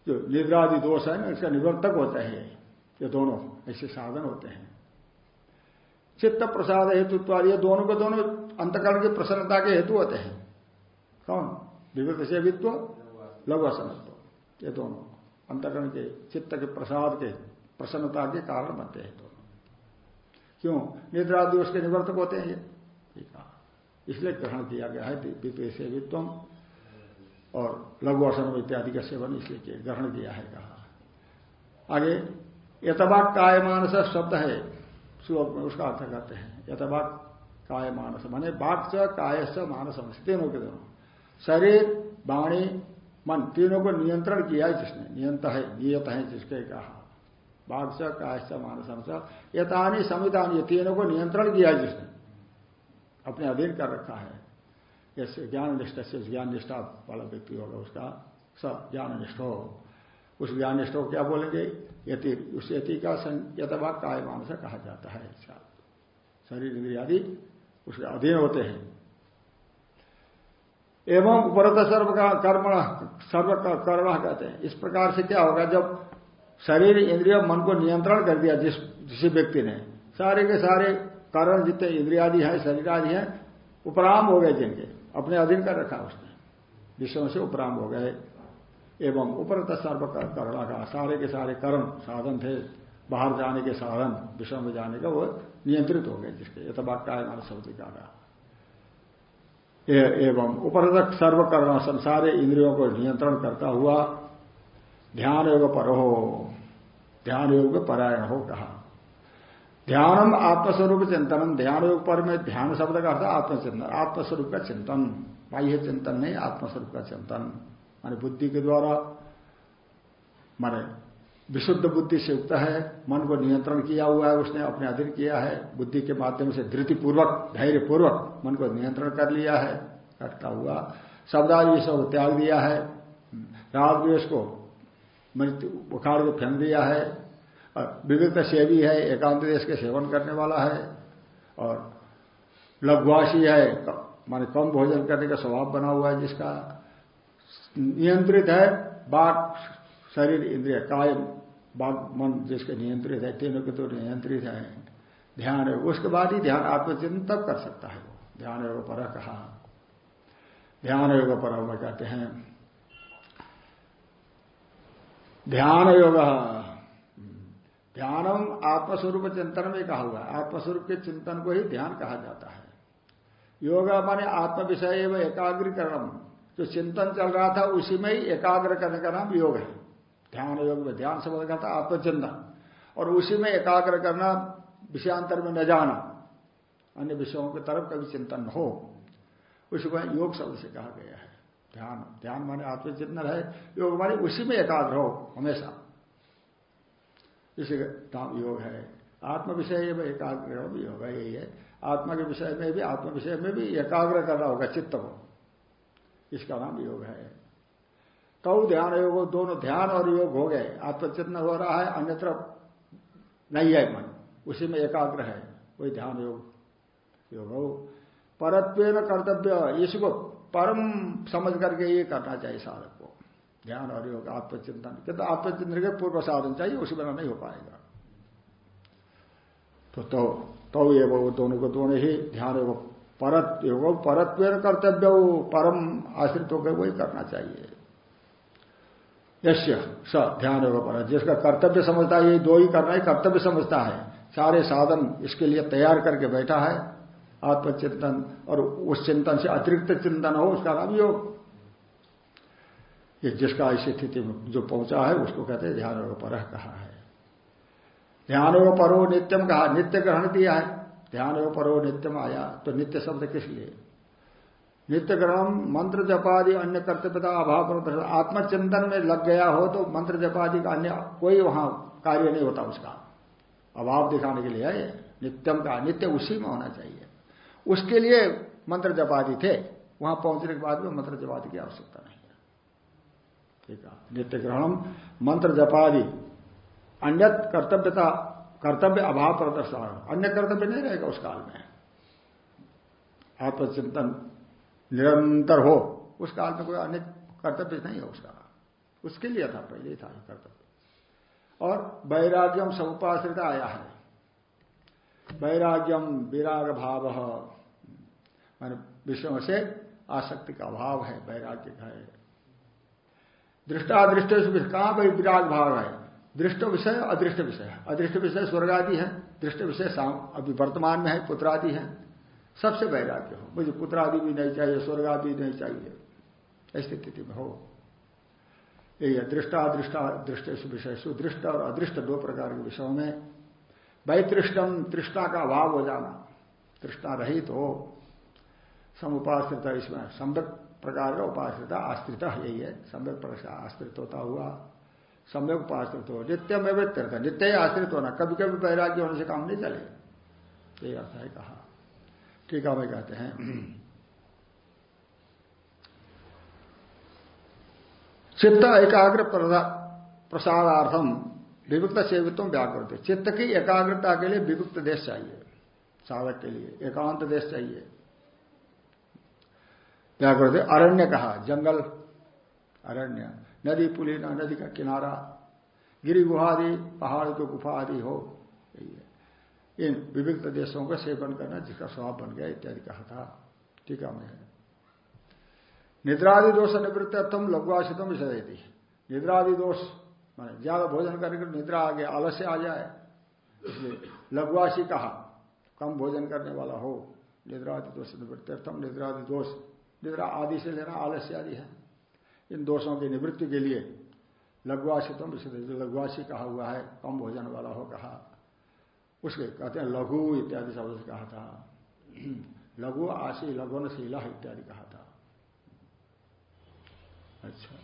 जो निद्रादि दोष है ना, इसका निवर्तक होता है ये दोनों, ऐसे साधन होते हैं। चित्त प्रसाद हेतुत्व ये दोनों के दोनों अंतकरण की प्रसन्नता के हेतु होते हैं। कौन? विविध सेवित्व लघु असनत्व ये दोनों अंतकरण के, चित्त के प्रसाद के, प्रसन्नता के कारण बनते हैं दोनों। क्यों? निद्रा दोष के निवर्तक होते हैं ये इसलिए ग्रहण किया गया है द्वितीय सेवित्व और लघु असनम इत्यादि का सेवन इसलिए ग्रहण किया है, कहा आगे यथबाक काय मानस शब्द है श्लोक में उसका अर्थ करते हैं। यथबाक काय मानस माने बाक च काय मानस तीनों के दोनों। शरीर, वाणी, मन, तीनों को नियंत्रण किया है जिसने, नियंत है, नियत है जिसके कहा। बाघ से कायश्च मानस यथानी संविधान ये तीनों को नियंत्रण किया है जिसने। अपने अधीन कर रखा है। जैसे ज्ञान निष्ठा से ज्ञान निष्ठा वाला व्यक्ति होगा उसका सब ज्ञान निष्ठ हो। उस ज्ञान निष्ठ क्या बोलेंगे? यति, उस यति का यथवा काय मानस कहा जाता है शरीर इंद्रिया आदि उसके अधीन होते हैं। एवं उपरत सर्व का कर्म सर्व का कर्म कहते हैं। इस प्रकार से क्या होगा? जब शरीर इंद्रिय मन को नियंत्रण कर दिया जिस जिस व्यक्ति ने, सारे के सारे कारण जितने इंद्रियादि हैं शरीर आदि हैं, उपराम हो गए जिनके। अपने अधीन कर रखा उसने। विषयों से उपराम हो गए। एवं उपरत सर्व करणा का सारे के सारे कर्म साधन थे। बाहर जाने के साधन विषयों में जाने का वो नियंत्रित हो गए जिसके यथवाक्य मान शब्द का एवं उपरत सर्वकर्ण संसारे इंद्रियों को नियंत्रण करता हुआ ध्यान योग पर हो ध्यान योग परायण हो कहा। ध्यानम आत्मस्वरूप चिंतन ध्यान योग पर में ध्यान शब्द का अर्थ आत्मचिंतन। आत्मस्वरूप का चिंतन। बाह्य चिंतन नहीं, आत्मस्वरूप का चिंतन। माने बुद्धि के द्वारा, माने विशुद्ध बुद्धि से युक्त है, मन को नियंत्रण किया हुआ है, उसने अपने अधीन किया है, बुद्धि के माध्यम से धृतिपूर्वक, धैर्यपूर्वक मन को नियंत्रण कर लिया है, करता हुआ शब्दादि को त्याग दिया है। द्वेष को मृत्यु, उखाड़ को फेंक दिया है विविध सेवी है, एकांत देश के सेवन करने वाला है, और लघुवासी है माने कम भोजन करने का स्वभाव बना हुआ है जिसका नियंत्रित है बाघ शरीर, इंद्रिय काय बाघ मन जिसके नियंत्रित है, तीनों के तो नियंत्रित है, ध्यान है, उसके बाद ही ध्यान आत्मचिंतन तब कर सकता है वो, ध्यान योग पर कहा। ध्यान योग पर कहते हैं। ध्यान योग ध्यानम आत्मस्वरूप चिंतन में कहा हुआ है। आत्मस्वरूप के चिंतन को ही ध्यान कहा जाता है। योग माने आत्म विषय एवं एकाग्रीकरण। जो चिंतन चल रहा था, उसी में ही एकाग्र करने का नाम योग है। ध्यान योग में ध्यान शब्द का था आत्मचिंतन। और उसी में एकाग्र करना, विषयांतर में न जाना, अन्य विषयों की तरफ़ कभी चिंतन हो। उसी उसको योग शब्द से कहा गया है। ध्यान ध्यान माने आत्मचिंतन है योग माने उसी में एकाग्र हो, हमेशा। इसी नाम योग है। आत्म विषय में एकाग्र योग है यही है। आत्मा के विषय में भी, आत्म विषय में भी एकाग्र करना होगा, चित्त को। इसका नाम योग है। तो ध्यान योग, दोनों ध्यान और योग हो गए। आत्मचिंतन हो रहा है, अन्यत्र नहीं है मन। उसी में एकाग्र है, वही ध्यान योग योग हो। परत्व कर्तव्य, इसको परम समझ करके ये करना चाहिए साधक को। ध्यान और योग आत्मचिंतन। किंतु आत्मचिंतन के पूर्व साधन चाहिए उसी बिना नहीं हो पाएगा। तो तो, तो ये वो दोनों को दोनों ही ध्यान योग परत योग परत्व कर्तव्य परम आश्रित होकर वही करना चाहिए। यश्य स ध्यान योग पर जिसका कर्तव्य समझता है ये दो ही करना है कर्तव्य समझता है। सारे साधन इसके लिए तैयार करके बैठा है। आत्मचिंतन और उस चिंतन से अतिरिक्त चिंतन हो उसका नाम योग। ये जिसका इस स्थिति में जो पहुँचा है, उसको कहते हैं ध्यान योग पर कहा है। ध्यान योग परो नित्यम कहा, नित्य ग्रहण दिया है। ध्यान योग परो नित्यम आया तो नित्य शब्द किस लिए? नित्य ग्रहण मंत्र जपादि अन्य कर्तव्यता अभाव आत्मचिंतन में लग गया हो तो मंत्र जपादि का अन्य कोई वहाँ कार्य नहीं होता उसका। अभाव दिखाने के लिए है। नित्यम का नित्य उसी में होना चाहिए। उसके लिए मंत्र जपादि थे। वहाँ पहुँचने के बाद में मंत्र जपादि की आवश्यकता नहीं। नित्य ग्रहण मंत्र जपादि। अन्य कर्तव्यता, कर्तव्य अभाव प्रदर्शन अन्य कर्तव्य नहीं रहेगा उस काल में। आत्मचिंतन निरंतर हो, उस काल में कोई अन्य कर्तव्य नहीं है उसका उसके लिए था, पहले ही था कर्तव्य। और वैराग्यम समुपाश्रित आया है। वैराग्यम विराग भाव मान विषयों से आसक्ति का अभाव है, वैराग्य है। दृष्टादृष्ट कहाँ पर विराग भाव है? दृष्ट विषय, अदृष्ट विषय। अदृष्ट विषय स्वर्ग आदि है, दृष्ट विषय अभी वर्तमान में है पुत्र आदि है। सबसे वैराग्य हो। मुझे पुत्र आदि भी नहीं चाहिए स्वर्ग आदि नहीं चाहिए। ऐसी स्थिति में हो। यही है दृष्टा दृष्टा दृष्ट विषय। सुदृष्ट और अदृष्ट दो प्रकार के विषयों में। वैतृष्टम तृष्णा का अभाव हो जाना। तृष्णा रहित हो। समुपाश्रित इसमें। सम्यक प्रकार का उपाश्रिता, आश्रित यही है। सम्यक प्रकार आश्रित होता हुआ, सम्यक उपाश्रित हो नित्य में व्यक्त नित्य ही आश्रित होना कभी कभी वैराग्य होने से काम नहीं चले ये अर्थ है कहा। टीका में कहते हैं। चित्त एकाग्र प्रसादार्थम विभुक्त सेवित्व व्याकृत। चित्त की एकाग्रता के लिए विभुक्त देश चाहिए, साधक के लिए, एकांत देश चाहिए। व्याकृत अरण्य कहा, जंगल, अरण्य। नदी पुलिना नदी का किनारा। गिरी गुहादि पहाड़ की गुफा आदि हो। इन विविध देशों का सेवन करना, जिसका स्वभाव बन गया, इत्यादि कहा था। ठीक में। है निद्रादि दोष निवृत्तम लघुआशितम विषय निद्रादि दोष, माने ज़्यादा भोजन करके निद्रा आ गया आलस्य आ जाए। इसलिए लघुआशी कहा, कम भोजन करने वाला हो। निद्रादि दोष निवृत्तम निद्रादि दोष निद्रा आदि से लेना आलस्य आदि है। इन दोषों की निवृत्ति के लिए लघुआशितम विषय लघुआशी कहा हुआ है, कम भोजन वाला हो कहा। उसके कहते हैं लघु इत्यादि शब्द कहा था। लघु आशी, लघुनशीला इत्यादि कहा था। अच्छा।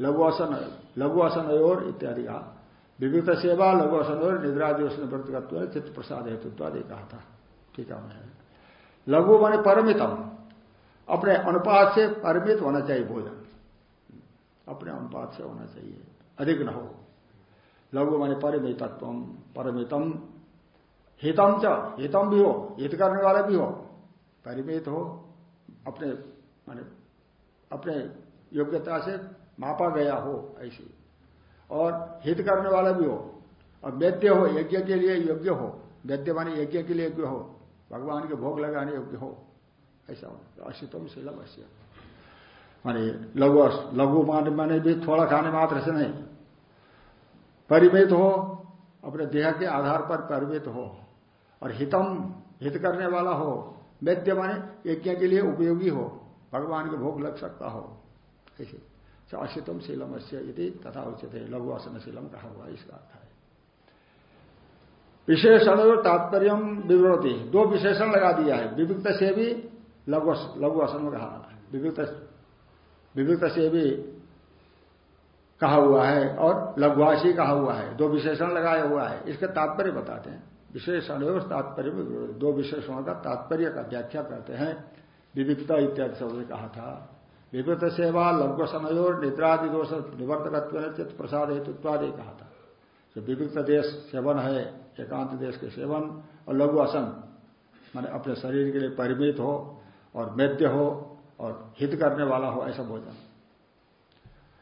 लघु आसन लघु आसन और इत्यादि कहा। विविध सेवा लघु आसन और निद्रादिवस निवृत्तिकत्व चित्त प्रसाद हेतुत्वादि कहा था। ठीक है लघु माने परिमितम। अपने अनुपात से परिमित होना चाहिए भोजन। अपने अनुपात से होना चाहिए। अधिक न हो। लघु माने परिमितत्व, परिमितम, हितम च, हितम भी हो, हित करने वाला भी हो। परिमित हो, अपने, माने, अपने योग्यता से मापा गया हो ऐसी। और हित करने वाला भी हो। और वैद्य हो, यज्ञ के लिए योग्य हो। वैद्य माने यज्ञ के लिए योग्य हो। भगवान के भोग लगाने योग्य हो। ऐसा अशितम शीलम अश्य माने लघु लघु माने माने भी थोड़ा खाने मात्र से नहीं। परिमित हो, अपने देह के आधार पर परिमित हो और हितम, हित करने वाला हो वैद्य माने यज्ञ के लिए उपयोगी हो, भगवान के भोग लग सकता हो। ऐसे। अशितम शीलम अश्य तथा उचित है, लघु आसन शीलम कहा हुआ इसका अर्थ है। विशेषण तात्पर्य विवृति, दो विशेषण लगा दिया है। विविक्त से भी लघु लघु आसन कहा। विविक्त विविक्त से भी कहा हुआ है और लघुआशी कहा हुआ है। दो विशेषण लगाया हुआ है। इसका तात्पर्य बताते हैं। विशेषण और तात्पर्य दो विशेषणों का तात्पर्य का व्याख्या करते हैं। विविधता इत्यादि शब्द कहा था। विविध सेवा लघु समयोर निद्रादि दोष, निवर्तकत्व चित्त प्रसाद हेतुत्वादि कहा था। जो विविध देश सेवन है, एकांत देश के सेवन, और लघु आसन माने अपने शरीर के लिए परिमित हो और मेद्य हो और हित करने वाला हो, ऐसा भोजन।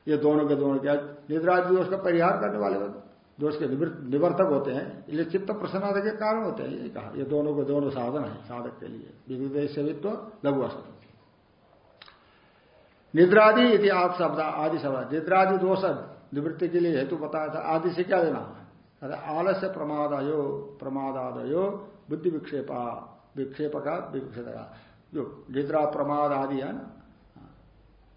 ये दोनों के दोनों क्या? निद्रादि दोष का परिहार करने वाले दोष के निवर्तक होते हैं, इसलिए चित्त प्रसन्नता के कारण होते हैं ये कहा। ये दोनों के दोनों साधन है, साधक के लिए। विविध सेवित्व लघु आसन निद्रादि आप शब्द, आदि शब्द। निद्रादि दोष निवृत्ति के लिए हेतु बताया था। आदि से क्या देना आलस्य प्रमादायो, प्रमादादयो, बुद्धि विक्षेपा। विक्षेप का विक्षेप का जो निद्रा प्रमाद आदि है ना,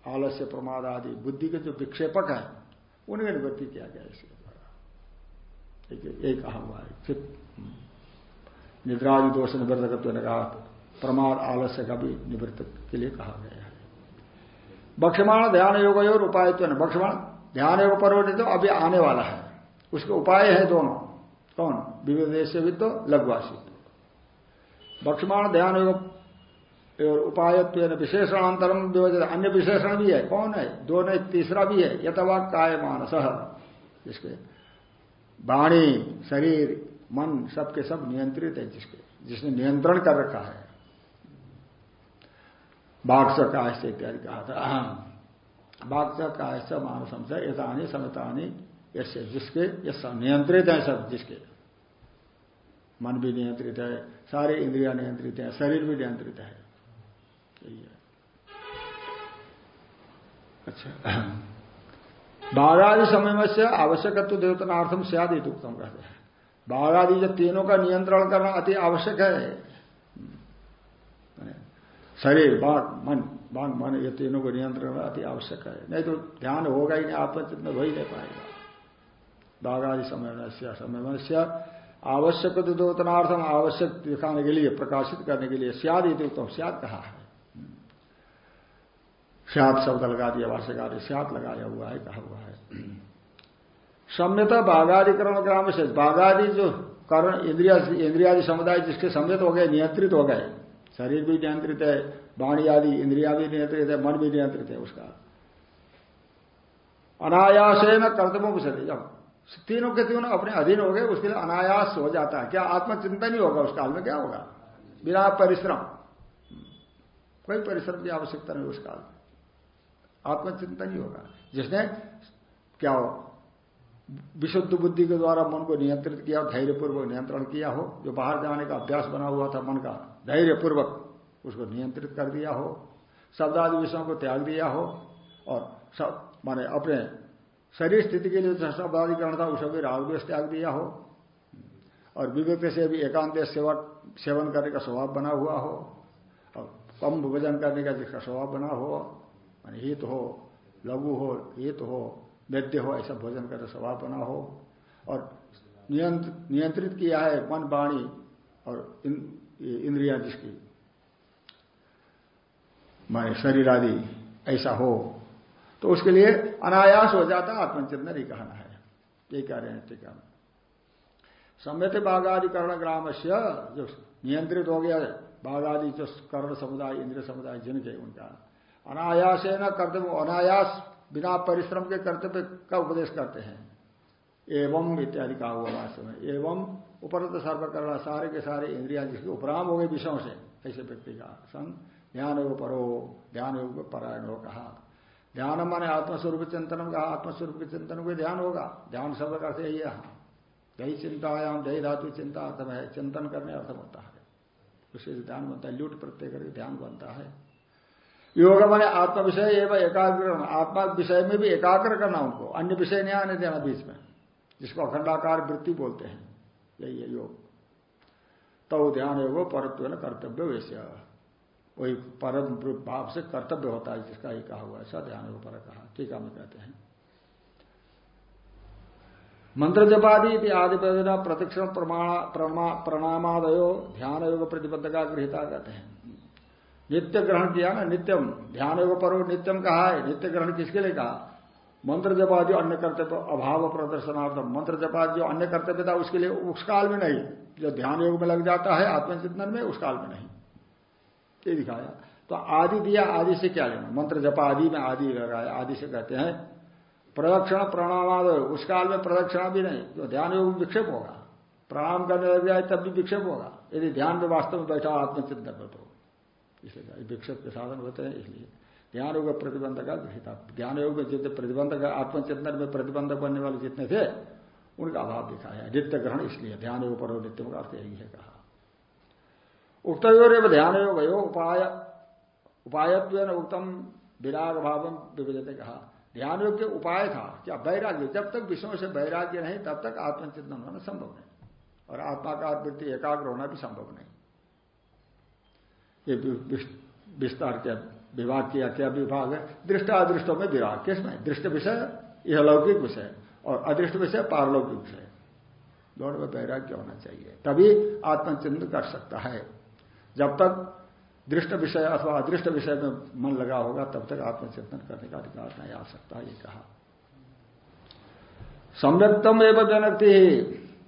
आलस्य प्रमाद आदि, बुद्धि के जो विक्षेपक है उनकी निवृत्ति किया गया इसके द्वारा। एक कहा हुआ है। निद्रादि दोष निवृत्त ने कहा, प्रमाद आलस्य का भी निवृत्त के लिए कहा गया है। बक्षमाण ध्यान योग और उपाय तो बक्षमाण ध्यान योग पर तो अभी आने वाला है। उसके उपाय है दोनों। कौन? तो लघुवासी बक्षमाण ध्यान योग और उपायत्व विशेषणांतरम विभजित अन्य विशेषण भी है। कौन है? दो नहीं, तीसरा भी है। यथवा काय मानस जिसके वाणी, शरीर, मन सबके सब नियंत्रित है जिसके, जिसने नियंत्रण कर रखा है। बाक्स काश इत्यादि कहा था। बाक्स काश मानसम से यथानी समतानी ऐसे जिसके ये नियंत्रित है सब जिसके। मन भी नियंत्रित है, सारे इंद्रिया नियंत्रित है, शरीर भी नियंत्रित है। अच्छा। बाघादि समय में से आवश्यकत्व देवतनार्थम से आदि उत्तम कहते हैं। बाघादि जो तीनों का नियंत्रण करना अति आवश्यक है शरीर बाघ मन बाघ मन, ये तीनों को नियंत्रण करना अति आवश्यक है। नहीं तो ध्यान होगा ही नहीं आत्मचित में हो ही नहीं पाएगा। बाघादि समय में से, समय में से आवश्यक द्योतनार्थम आवश्यक दिखाने के लिए, प्रकाशित करने के लिए सियाद ये उत्तम, सियाद कहा है? स्यात शब्द लगा दिया भाष्यकार स्यात लगाया हुआ है, कहा हुआ है। सम्यता बाघाधिकरण ग्राम से बाघादि जो कारण, इंद्रिया, इंद्रियादि समुदाय जिसके सम्यत हो गए, नियंत्रित हो गए, शरीर भी नियंत्रित है, वाणी आदि, इंद्रिया भी नियंत्रित है, मन भी नियंत्रित है उसका। अनायास न कर्तव्यों को चले जब तीनों के तीनों अपने अधीन हो गए, उसके लिए अनायास हो जाता है। क्या आत्मचिंतन ही होगा उस काल में, क्या होगा? बिना परिश्रम। कोई परिश्रम की आवश्यकता नहीं उस काल में। आत्मचिंतन ही होगा। जिसने क्या हो, विशुद्ध बुद्धि के द्वारा मन को नियंत्रित किया, धैर्यपूर्वक नियंत्रण किया हो, जो बाहर जाने का अभ्यास बना हुआ था मन का, धैर्यपूर्वक उसको नियंत्रित कर दिया हो, शब्दादि विषयों को त्याग दिया हो, और सब, माने अपने शरीर स्थिति के लिए जो शब्दाधिकरण था उसको भी रागद्वेश त्याग दिया हो, और विवेक से भी एकांत सेवा, सेवन करने का स्वभाव बना हुआ हो, और कम भोजन करने का जिसका स्वभाव बना हो हित हो, लघु हो हित हो, वैद्य हो, ऐसा भोजन करने स्वभाव बना हो। और नियंत्रित किया है मन वाणी और इंद्रिया जिसकी। माने शरीर आदि ऐसा हो तो उसके लिए अनायास हो जाता आत्मचिंतन ही कहना है। ये कह रहे हैं टीका में बाघाधिकरण ग्राम से जो नियंत्रित हो गया बाघादि जो कर्ण समुदाय, इंद्रिय समुदाय, जिनके उनका। अनायास है न कर्तव्य अनायास बिना परिश्रम के कर्तव्य का उपदेश करते हैं। एवं इत्यादि कहा हुआ वास्तव में। एवं उपरत सर्वकरण, सारे के सारे इंद्रिया जिसके उपराम हो गए विषयों से। ऐसे व्यक्ति का सन ध्यान योग परो ध्यान योग परायण हो कहा। ध्यान माने आत्मस्वरूप चिंतन का आत्मस्वरूप के चिंतन को ध्यान होगा। ध्यान शब्द का अर्थ यही यहाँ। दही चिंतायाम दही धातु चिंता अर्थ है। चिंतन करने अर्थ बनता है। उससे ध्यान बनता है। लूट प्रत्यय करके ध्यान बनता है। योग माने आत्म विषय एवं एकाग्र करना आत्मा विषय में भी एकाग्र करना उनको। अन्य विषय नहीं आने देना बीच में। जिसको अखंडाकार वृत्ति बोलते हैं। यही है योग। तो ध्यान योग परत्व कर्तव्य वैश्य। वही परम भाव से कर्तव्य होता है जिसका ही कहा हुआ ऐसा ध्यान योग पर कहा। टीका में कहते हैं। मंत्र जपादि आदि प्रतिक्षण प्रणामादयो ध्यान योग प्रतिबद्ध का गृहता कहते हैं। नित्य ग्रहण किया ना, नित्यम। ध्यान योग पर नित्यम कहा है। नित्य ग्रहण किसके लिए कहा? मंत्र जपा जो अन्य कर्तव्य, अभाव प्रदर्शनार्थम। मंत्र जपा जो अन्य कर्तव्य था, उसके लिए उस काल में नहीं। जो ध्यान योग में लग जाता है, आत्मचिंतन में, उस काल में नहीं। ये दिखाया। तो आदि दिया, आदि से क्या लेना? मंत्र जपा आदि में आदि लगाया आदि से कहते हैं, प्रदक्षिण प्रणामाद। उस काल में प्रदक्षिणा भी नहीं। जो ध्यान योग विक्षेप होगा प्रणाम करने लग जाए, तब भी विक्षेप होगा। यदि ध्यान में वास्तव में बैठा, आत्मचिंतन में तो। इसलिए विक्षेप के साधन होते हैं, इसलिए। ज्ञान योग प्रतिबंध का गृहिता ज्ञान योग में जितने प्रतिबंधक आत्मचिंतन में प्रतिबंधक बनने वाले जितने थे, उनका अभाव दिखा है। नित्य ग्रहण इसलिए ध्यान योग पर नित्य का अर्थ यही है कहा। उक्त ध्यान योग उपाय उपायत्व उत्तम विराग भाव विभजते कहा। ध्यान योग के उपाय था क्या वैराग्य, जब तक विषयों से वैराग्य नहीं, तब तक आत्मचिंतन होना संभव नहीं। और आत्मा का वृत्ति एकाग्र होना भी संभव नहीं। ये विस्तार क्या विभाग किया, क्या विभाग है? दृष्ट अदृष्टों में विभाग किसमें दृष्ट विषय यह लौकिक विषय और अदृष्ट विषय, पारलौकिक विषय। दोनों में वैराग्य होना चाहिए। तभी आत्मचिंतन कर सकता है। जब तक दृष्ट विषय अथवा अदृष्ट विषय में मन लगा होगा, तब तक आत्मचिंतन करने का अधिकार नहीं आ सकता, ये कहा। सम्यक्तम एवं व्यनक्ति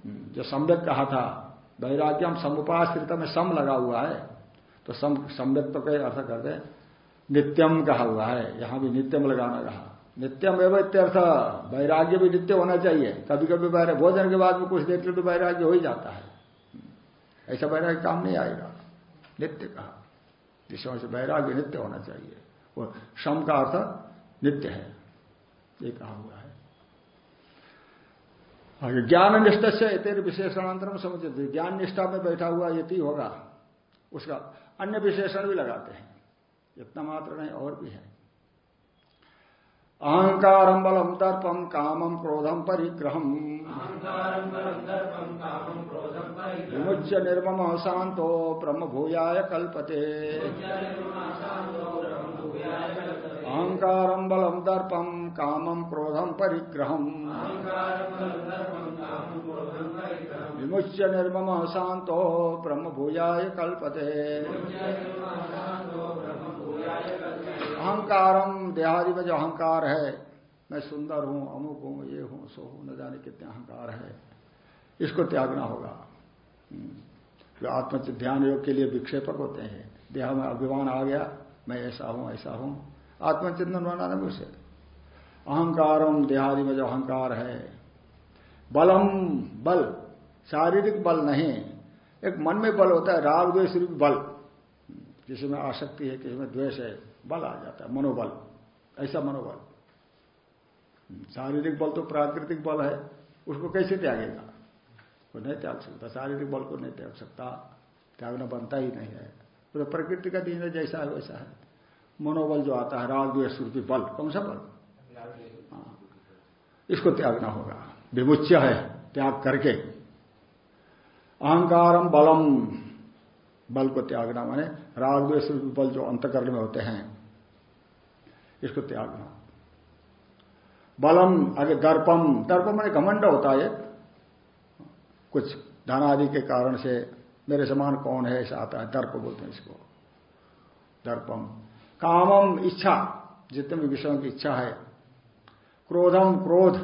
जो सम्यक कहा था, वैराग्यम समुपाश्रित में सम लगा हुआ है। तो तो कई अर्थ करते नित्यम कहा हुआ है, यहाँ भी नित्यम लगाना कहा। नित्यम एवं इत्यर्थ, वैराग्य भी नित्य होना चाहिए। कभी कभी वैराग्य भोजन के बाद में कुछ देर के लिए वैराग्य हो ही जाता है। ऐसा वैराग्य काम नहीं आएगा। नित्य कहा। विषयों से वैराग्य नित्य होना चाहिए, वो सम का अर्थ नित्य है। ये कहा हुआ है। ज्ञान निष्ठ से तेरे विशेषणांतरम समझते ज्ञान निष्ठा में बैठा हुआ यति होगा। उसका अन्य विशेषण भी लगाते हैं। इतना मात्र नहीं और भी है। अहंकारम बलम तर्पम कामम क्रोधम परिग्रहम। विमुच्य निर्मम शांतो ब्रह्म भूयाय कल्पते। अहंकारम बलम दर्पम कामम क्रोधम परिग्रहम। विमुच्य निर्मम शांतो ब्रह्म भूयाय कल्पते। अहंकारम देहादि में जो अहंकार है। मैं सुंदर हूँ, अमुक हूँ, ये हूँ, सो हूँ, न जाने कितने अहंकार है। इसको त्यागना होगा। हम्म। जो आत्म ध्यान योग के लिए विक्षेपक होते हैं। देह में अभिमान आ गया, मैं ऐसा हूँ ऐसा हूँ। आत्मचिंतन बनाना मुझसे अहंकारम देहादि में जो अहंकार है, बलम बल, शारीरिक बल नहीं, एक मन में बल होता है, राग, द्वेष, रूप, बल। किसी में आसक्ति है किसी में द्वेष है, बल आ जाता है, मनोबल, ऐसा मनोबल। शारीरिक बल तो प्राकृतिक बल है, उसको कैसे त्यागेगा? वो नहीं त्याग सकता, शारीरिक बल को नहीं त्याग सकता, त्यागना बनता ही नहीं है। तो प्रकृति का दिन जैसा है, वैसा है। मनोबल जो आता है, राग द्वेष बल, कौन सा बल? हाँ। इसको त्यागना होगा। विमुच्य है, त्याग करके। अहंकारम बलम, बल को त्यागना माने राग द्वेष बल जो अंतकरण में होते हैं, इसको त्यागना। बलम, आगे दर्पम दर्पम मैंने घमंड होता है कुछ धन आदि के कारण से मेरे समान कौन है, ऐसा आता है, दर्प बोलते हैं इसको। दर्पम। कामम इच्छा, जितने भी विषयों की इच्छा है, क्रोधम क्रोध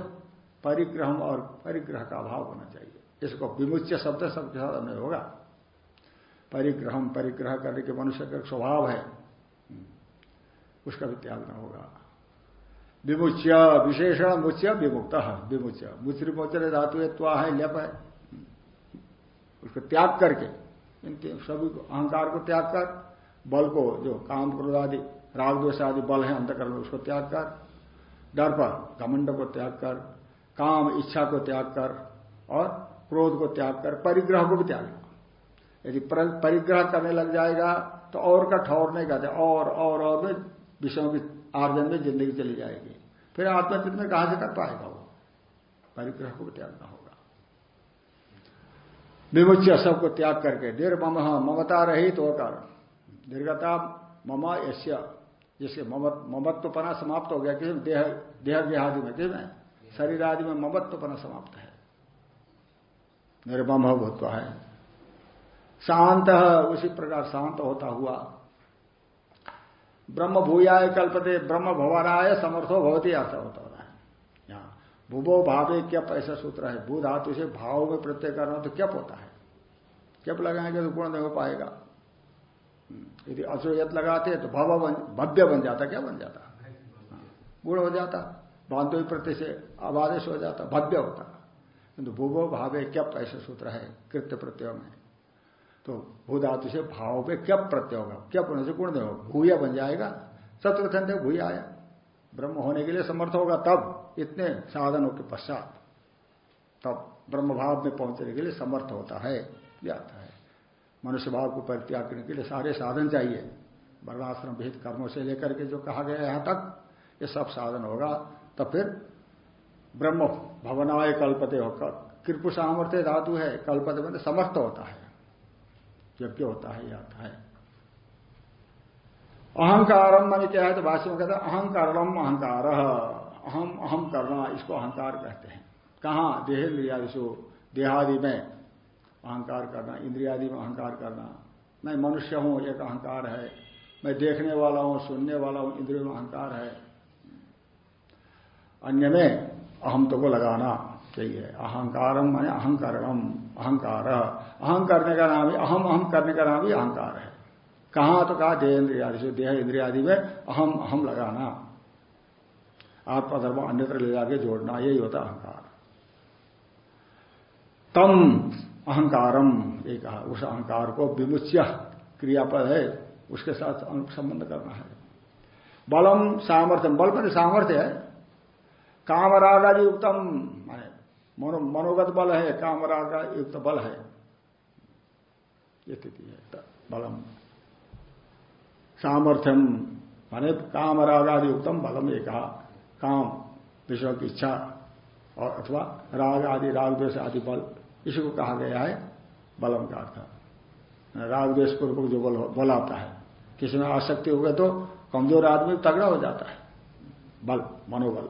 परिग्रह और परिग्रह का अभाव होना चाहिए। इसको विमुच्य शब्द सबके साथ नहीं होगा। परिग्रह परिग्रह करने के मनुष्य का स्वभाव है। उसका भी त्याग न होगा। विमुच्य, विशेषण मुच्य, विमुक्त, विमुच्य। मुचरी मोचरे धातु है लेप है। उसको त्याग करके, इन सभी अहंकार को त्याग कर बल को जो काम क्रोध आदि, राग द्वेष आदि बल है अंतकरण में उसको त्याग कर। दर्प घमंड को त्याग कर, काम, इच्छा को त्याग कर और क्रोध को त्याग कर, परिग्रह को भी त्याग यदि परिग्रह करने लग जाएगा तो और का ठौर नहीं कहते, और और और में विषयों की आर्जन में ज़िंदगी चली जाएगी। फिर आत्मचित में कहाँ से कर पाएगा वो? परिग्रह को त्यागना होगा। विमुच्य सबको त्याग करके दीर्घ मम ममता रहित होकर दीर्घता ममा यश्य जिसके ममत्वपना तो समाप्त हो गया। किस देह देह देहादि में। किसमें? शरीर आदि में ममत्वपना तो समाप्त है। निर्मम भूतवा है। शांत उसी प्रकार शांत होता हुआ। ब्रह्म भूयाय कल्पते, ब्रह्म भवनाय समर्थो भवती अर्थ होता होता है यहाँ भूभो भावे क्यप ऐसा सूत्र है। भू धातु से भाव में प्रत्यय करना तो क्यप होता है। क्यप लगाएँगे तो गुण नहीं हो पाएगा। यदि अचोयत लगाते तो भव भव्य बन जाता, क्या बन जाता? गुण हो जाता बांधो प्रत्यय से आवादेश हो जाता, भव्य होता। किंतु भूभो भावे क्यप ऐसा सूत्र है? कृत्य प्रत्यय में। तो भू धातु से भाव पे क्या प्रत्यय होगा? क्या होने से गुण होगा? भूया बन जाएगा। चतुर्थ भूया आया। ब्रह्म होने के लिए समर्थ होगा तब। इतने साधनों के पश्चात तब ब्रह्म भाव में पहुँचने के लिए समर्थ होता है। यह मनुष्य भाव को परित्याग करने के लिए सारे साधन चाहिए। वर्णाश्रम विहित कर्मों से लेकर के जो कहा गया यहाँ तक, ये सब साधन होगा तब फिर ब्रह्म भवनाय कल्पते होकर कृपु सामर्थ्य धातु है, कल्पते में समर्थ होता है, यज्ञ होता है आता है। अहंकारम मैंने क्या है तो भाष्य में कहते हैं अहंकारम अहंकार अहम अहम करना इसको अहंकार कहते हैं। कहा? देहेन्द्रियादिशु देहादि में। अहंकार करना, इंद्रियादि में अहंकार करना। मैं मनुष्य हूँ, एक अहंकार है। मैं देखने वाला हूँ, सुनने वाला हूँ, इंद्रियों में अहंकार है। अन्य में अहम तो को लगाना चाहिए। अहंकारम माने अहंकरणम, अहंकार। अहम करने का नाम ही, अहम अहम करने का नाम ही अहंकार है। कहा तो कहा देह इंद्रियादि से, देह इंद्रियादि में अहम अहम लगाना। आत्मधर्म अन्यत्र ले जाके जोड़ना, यही होता अहंकार। तम अहंकारम कहा उस अहंकार को विमुच्य क्रियापद है उसके साथ संबंध करना है। बलम सामर्थ्य बल पर सामर्थ्य है कामरागादि उत्तम माने मनो, मनोगत बल है कामराग युक्त बल है। ये स्थिति है बलम। सामर्थ्यम माने कामरागादि उत्तम बलम एक कहा काम विषय की इच्छा और अथवा राग आदि राग द्वेष आदि बल। इसी को कहा गया है बलम का अर्थ। राग पूर्वक जो बल बल आता है। किसी में आसक्ति हो गए तो कमज़ोर आदमी तगड़ा हो जाता है। बल, मनोबल।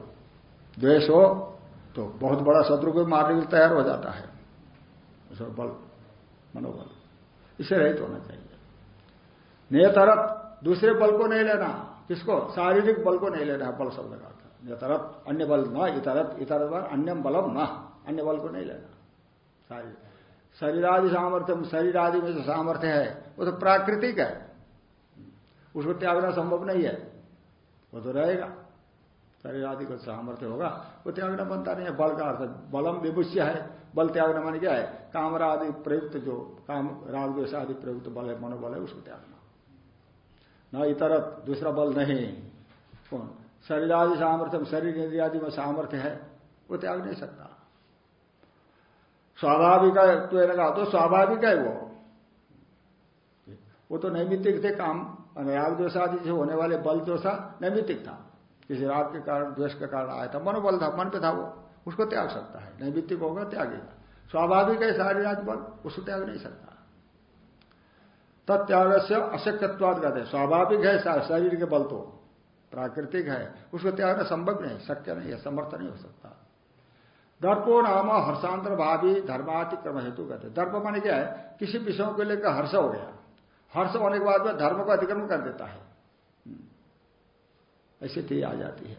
द्वेष हो तो बहुत बड़ा शत्रु को मारने के लिए तैयार हो जाता है। बल, मनोबल। इसे रहित होना चाहिए। नेतरत, दूसरे बल को नहीं लेना। किसको? शारीरिक बल को नहीं लेना, बल शब्द का नेतरत, अन्य बल न, इतरत इतरत अन्य बलम न, अन्य बल को नहीं लेना। शरीर आदि सामर्थ्य शरीर आदि में जो सामर्थ्य है। वो तो प्राकृतिक है। उसको त्यागना संभव नहीं है। वो तो रहेगा। शरीर आदि का सामर्थ्य होगा। वो त्यागना बनता नहीं है। बल का अर्थ बलम विभुष्य है। बल त्यागना मान क्या है? कामरा आदि प्रयुक्त जो काम राग द्वेश आदि प्रयुक्त बल है, मनोबल है, उसको त्यागना। न इतर दूसरा बल नहीं। कौन? शरीर आदि सामर्थ्य शरीर इंद्रिया आदि में सामर्थ्य है। वो त्याग नहीं सकता। स्वाभाविक कहा तो स्वाभाविक है वो। वो तो नैमित्तिक थे काम अनुराग आदि से होने वाले बल था, नैमित्तिक था। किसी राग के कारण, द्वेष के कारण आया था, मनोबल था, मन पे था वो, उसको त्याग सकता है। नैमित्तिक होगा, त्यागेगा। स्वाभाविक है शारीरिक बल, उसको त्याग नहीं सकता। तत्याग से अशक्यवाद कहते स्वाभाविक है शरीर के बल तो प्राकृतिक है, उसको त्यागना संभव नहीं, शक्य नहीं है, समर्थ नहीं हो सकता। दर्पो नाम हर्षांतर भावी धर्मातिक्रम हेतु कहते दर्प माने क्या है? किसी विषयों को लेकर हर्ष हो गया। हर्ष होने के बाद में धर्म को अतिक्रम कर देता है। ऐसी स्थिति आ जाती है।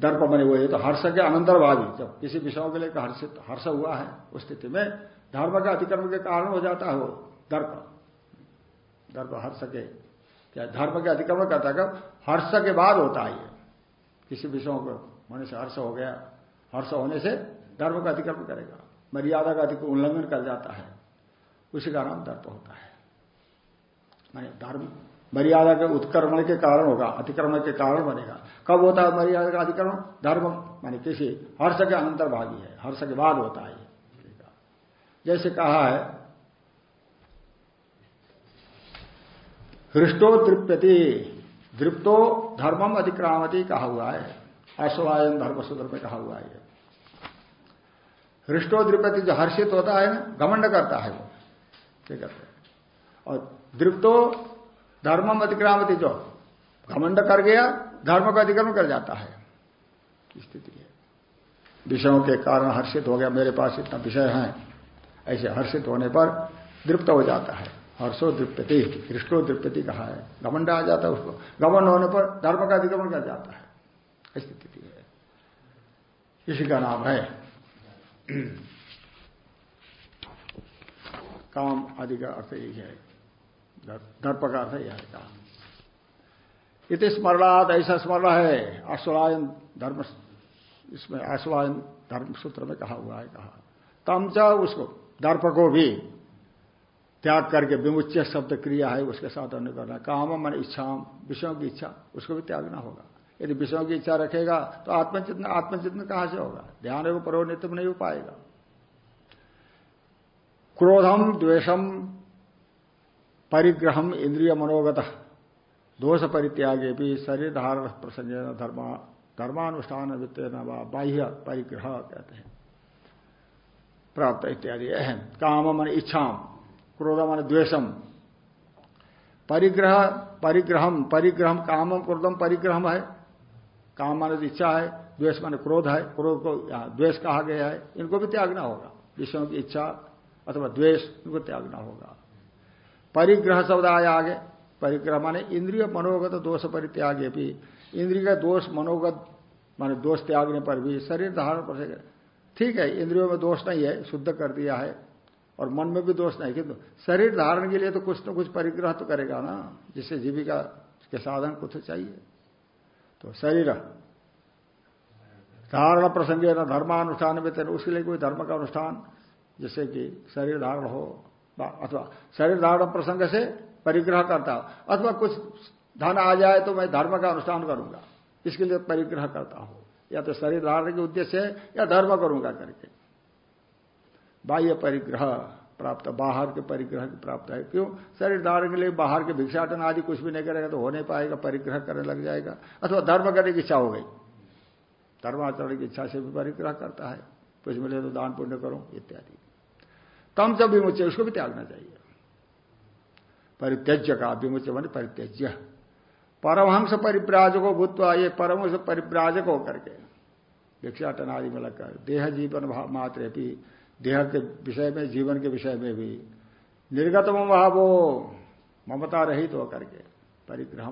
दर्प बने हुए तो हर्ष के अनंतर भावी जब किसी विषयों के लेकर हर्षित हर्ष हुआ है, उस स्थिति में धर्म का अतिक्रम के कारण हो जाता है वो, दर्प। दर्प हर्ष के, क्या धर्म के अतिक्रमण करता है हर्ष के बाद होता है किसी विषयों को से हर्ष हो गया हर्ष होने से धर्म का अतिक्रमण करेगा। मर्यादा का अधिक उल्लंघन कर जाता है। उसी का नाम दर्प होता है। माने धर्म, मर्यादा के उत्क्रमण के कारण होगा, अतिक्रमण के कारण बनेगा। कब होता है मर्यादा का अतिक्रमण धर्म, माने किसी हर्ष के अंतर भागी है, हर्ष के बाद होता है। जैसे कहा है, हृष्टो तृप्यति, दृप्तो धर्मम अधिक्रामती कहा हुआ है। अश्वायन धर्म सूत्र में कहा हुआ है। हृष्टो दृप्यति जो हर्षित होता है ना, घमंड करता है वो। ठीक है? और दृप्तो धर्मम अतिक्रामती जो, घमंड कर गया, धर्म का अतिक्रमण कर जाता है। स्थिति है। विषयों के कारण हर्षित हो गया, मेरे पास इतना विषय है। ऐसे हर्षित होने पर दृप्त हो जाता है। हर्षो दृप्यति हृष्टो दृप्यति कहा है। घमंड आ जाता है उसको। घमंड होने पर धर्म का अतिक्रमण कर जाता है। स्थिति है। इसी का नाम है काम आदि का अर्थ यही है। दर्प का अर्थ यह है काम। इत स्मरणाद ऐसा स्मरण है अश्वलायन धर्म इसमें अश्वायन धर्म सूत्र में कहा हुआ है, कहा। तम तमचा उसको, दर्प को भी त्याग करके विमुच्य शब्द क्रिया है, उसके साथ अन्य करना। काम मन इच्छा विषयों की इच्छा, उसको भी त्यागना होगा। यदि विषयों की इच्छा रखेगा तो आत्मचित्न आत्मचित्न कहाँ से होगा? ध्यान को परोनित्व नहीं हो पाएगा। क्रोधम, द्वेषम, परिग्रहम, इंद्रिय मनोगत, दोष परित्यागे भी शरीर धारण प्रसंग धर्म, धर्मानुष्ठान वित्तेन बाह्य परिग्रह कहते हैं। प्राप्त इत्यादि। अहम, काम मन इच्छा क्रोध मन द्वेषम। परिग्रह, परिग्रहम परिग्रहम कामम क्रोधम, परिग्रहम है। काम मान इच्छा है, द्वेष माने क्रोध है, क्रोध को द्वेष कहा गया है, इनको भी त्यागना होगा। विषयों की इच्छा अथवा द्वेष, इनको त्यागना होगा। परिग्रह शब्द आया आगे। परिग्रह माने इंद्रिय मनोगत दोष परित्यागे भी। इंद्रिय का दोष, मनोगत माने दोष त्यागने पर भी शरीर धारण कर ठीक है, इंद्रियों में दोष नहीं है, शुद्ध कर दिया है। और मन में भी दोष नहीं, किंतु शरीर धारण के लिए तो कुछ न कुछ परिग्रह तो करेगा ना, जिससे जीविका के साधन कुछ चाहिए। तो शरीर। धारण प्रसंग है ना, धर्मानुष्ठान में तेरे, उसके लिए कोई धर्म का अनुष्ठान, जिससे कि शरीर धारण हो अथवा शरीर धारण प्रसंग से परिग्रह करता हो, अथवा कुछ धन आ जाए तो मैं धर्म का अनुष्ठान करूँगा, इसके लिए परिग्रह करता हूँ, या तो शरीर धारण के उद्देश्य है, या धर्म करूँगा करके। बाह्य परिग्रह। प्राप्त, बाहर के परिग्रह की प्राप्त है। क्यों? शरीर धारण के लिए बाहर के भिक्षाटन आदि कुछ भी नहीं करेगा तो हो नहीं पाएगा, परिग्रह करने लग जाएगा। अथवा धर्म करने की इच्छा हो गई। धर्माचरण की इच्छा से भी परिग्रह करता है। कुछ मिले तो दान पुण्य करो, इत्यादि। तम जब विमुच्य, उसको भी त्यागना चाहिए। परित्यज्य का विमुच्य मान परित्यज्य। परमहंस परिप्राजको भूतवा, ये परमहंस परिप्राजक होकर के भिक्षाटन आदि में लगकर देह जीवन मात्र भी देह के विषय में जीवन के विषय में भी। निर्गत वो ममता रहित होकर के परिग्रह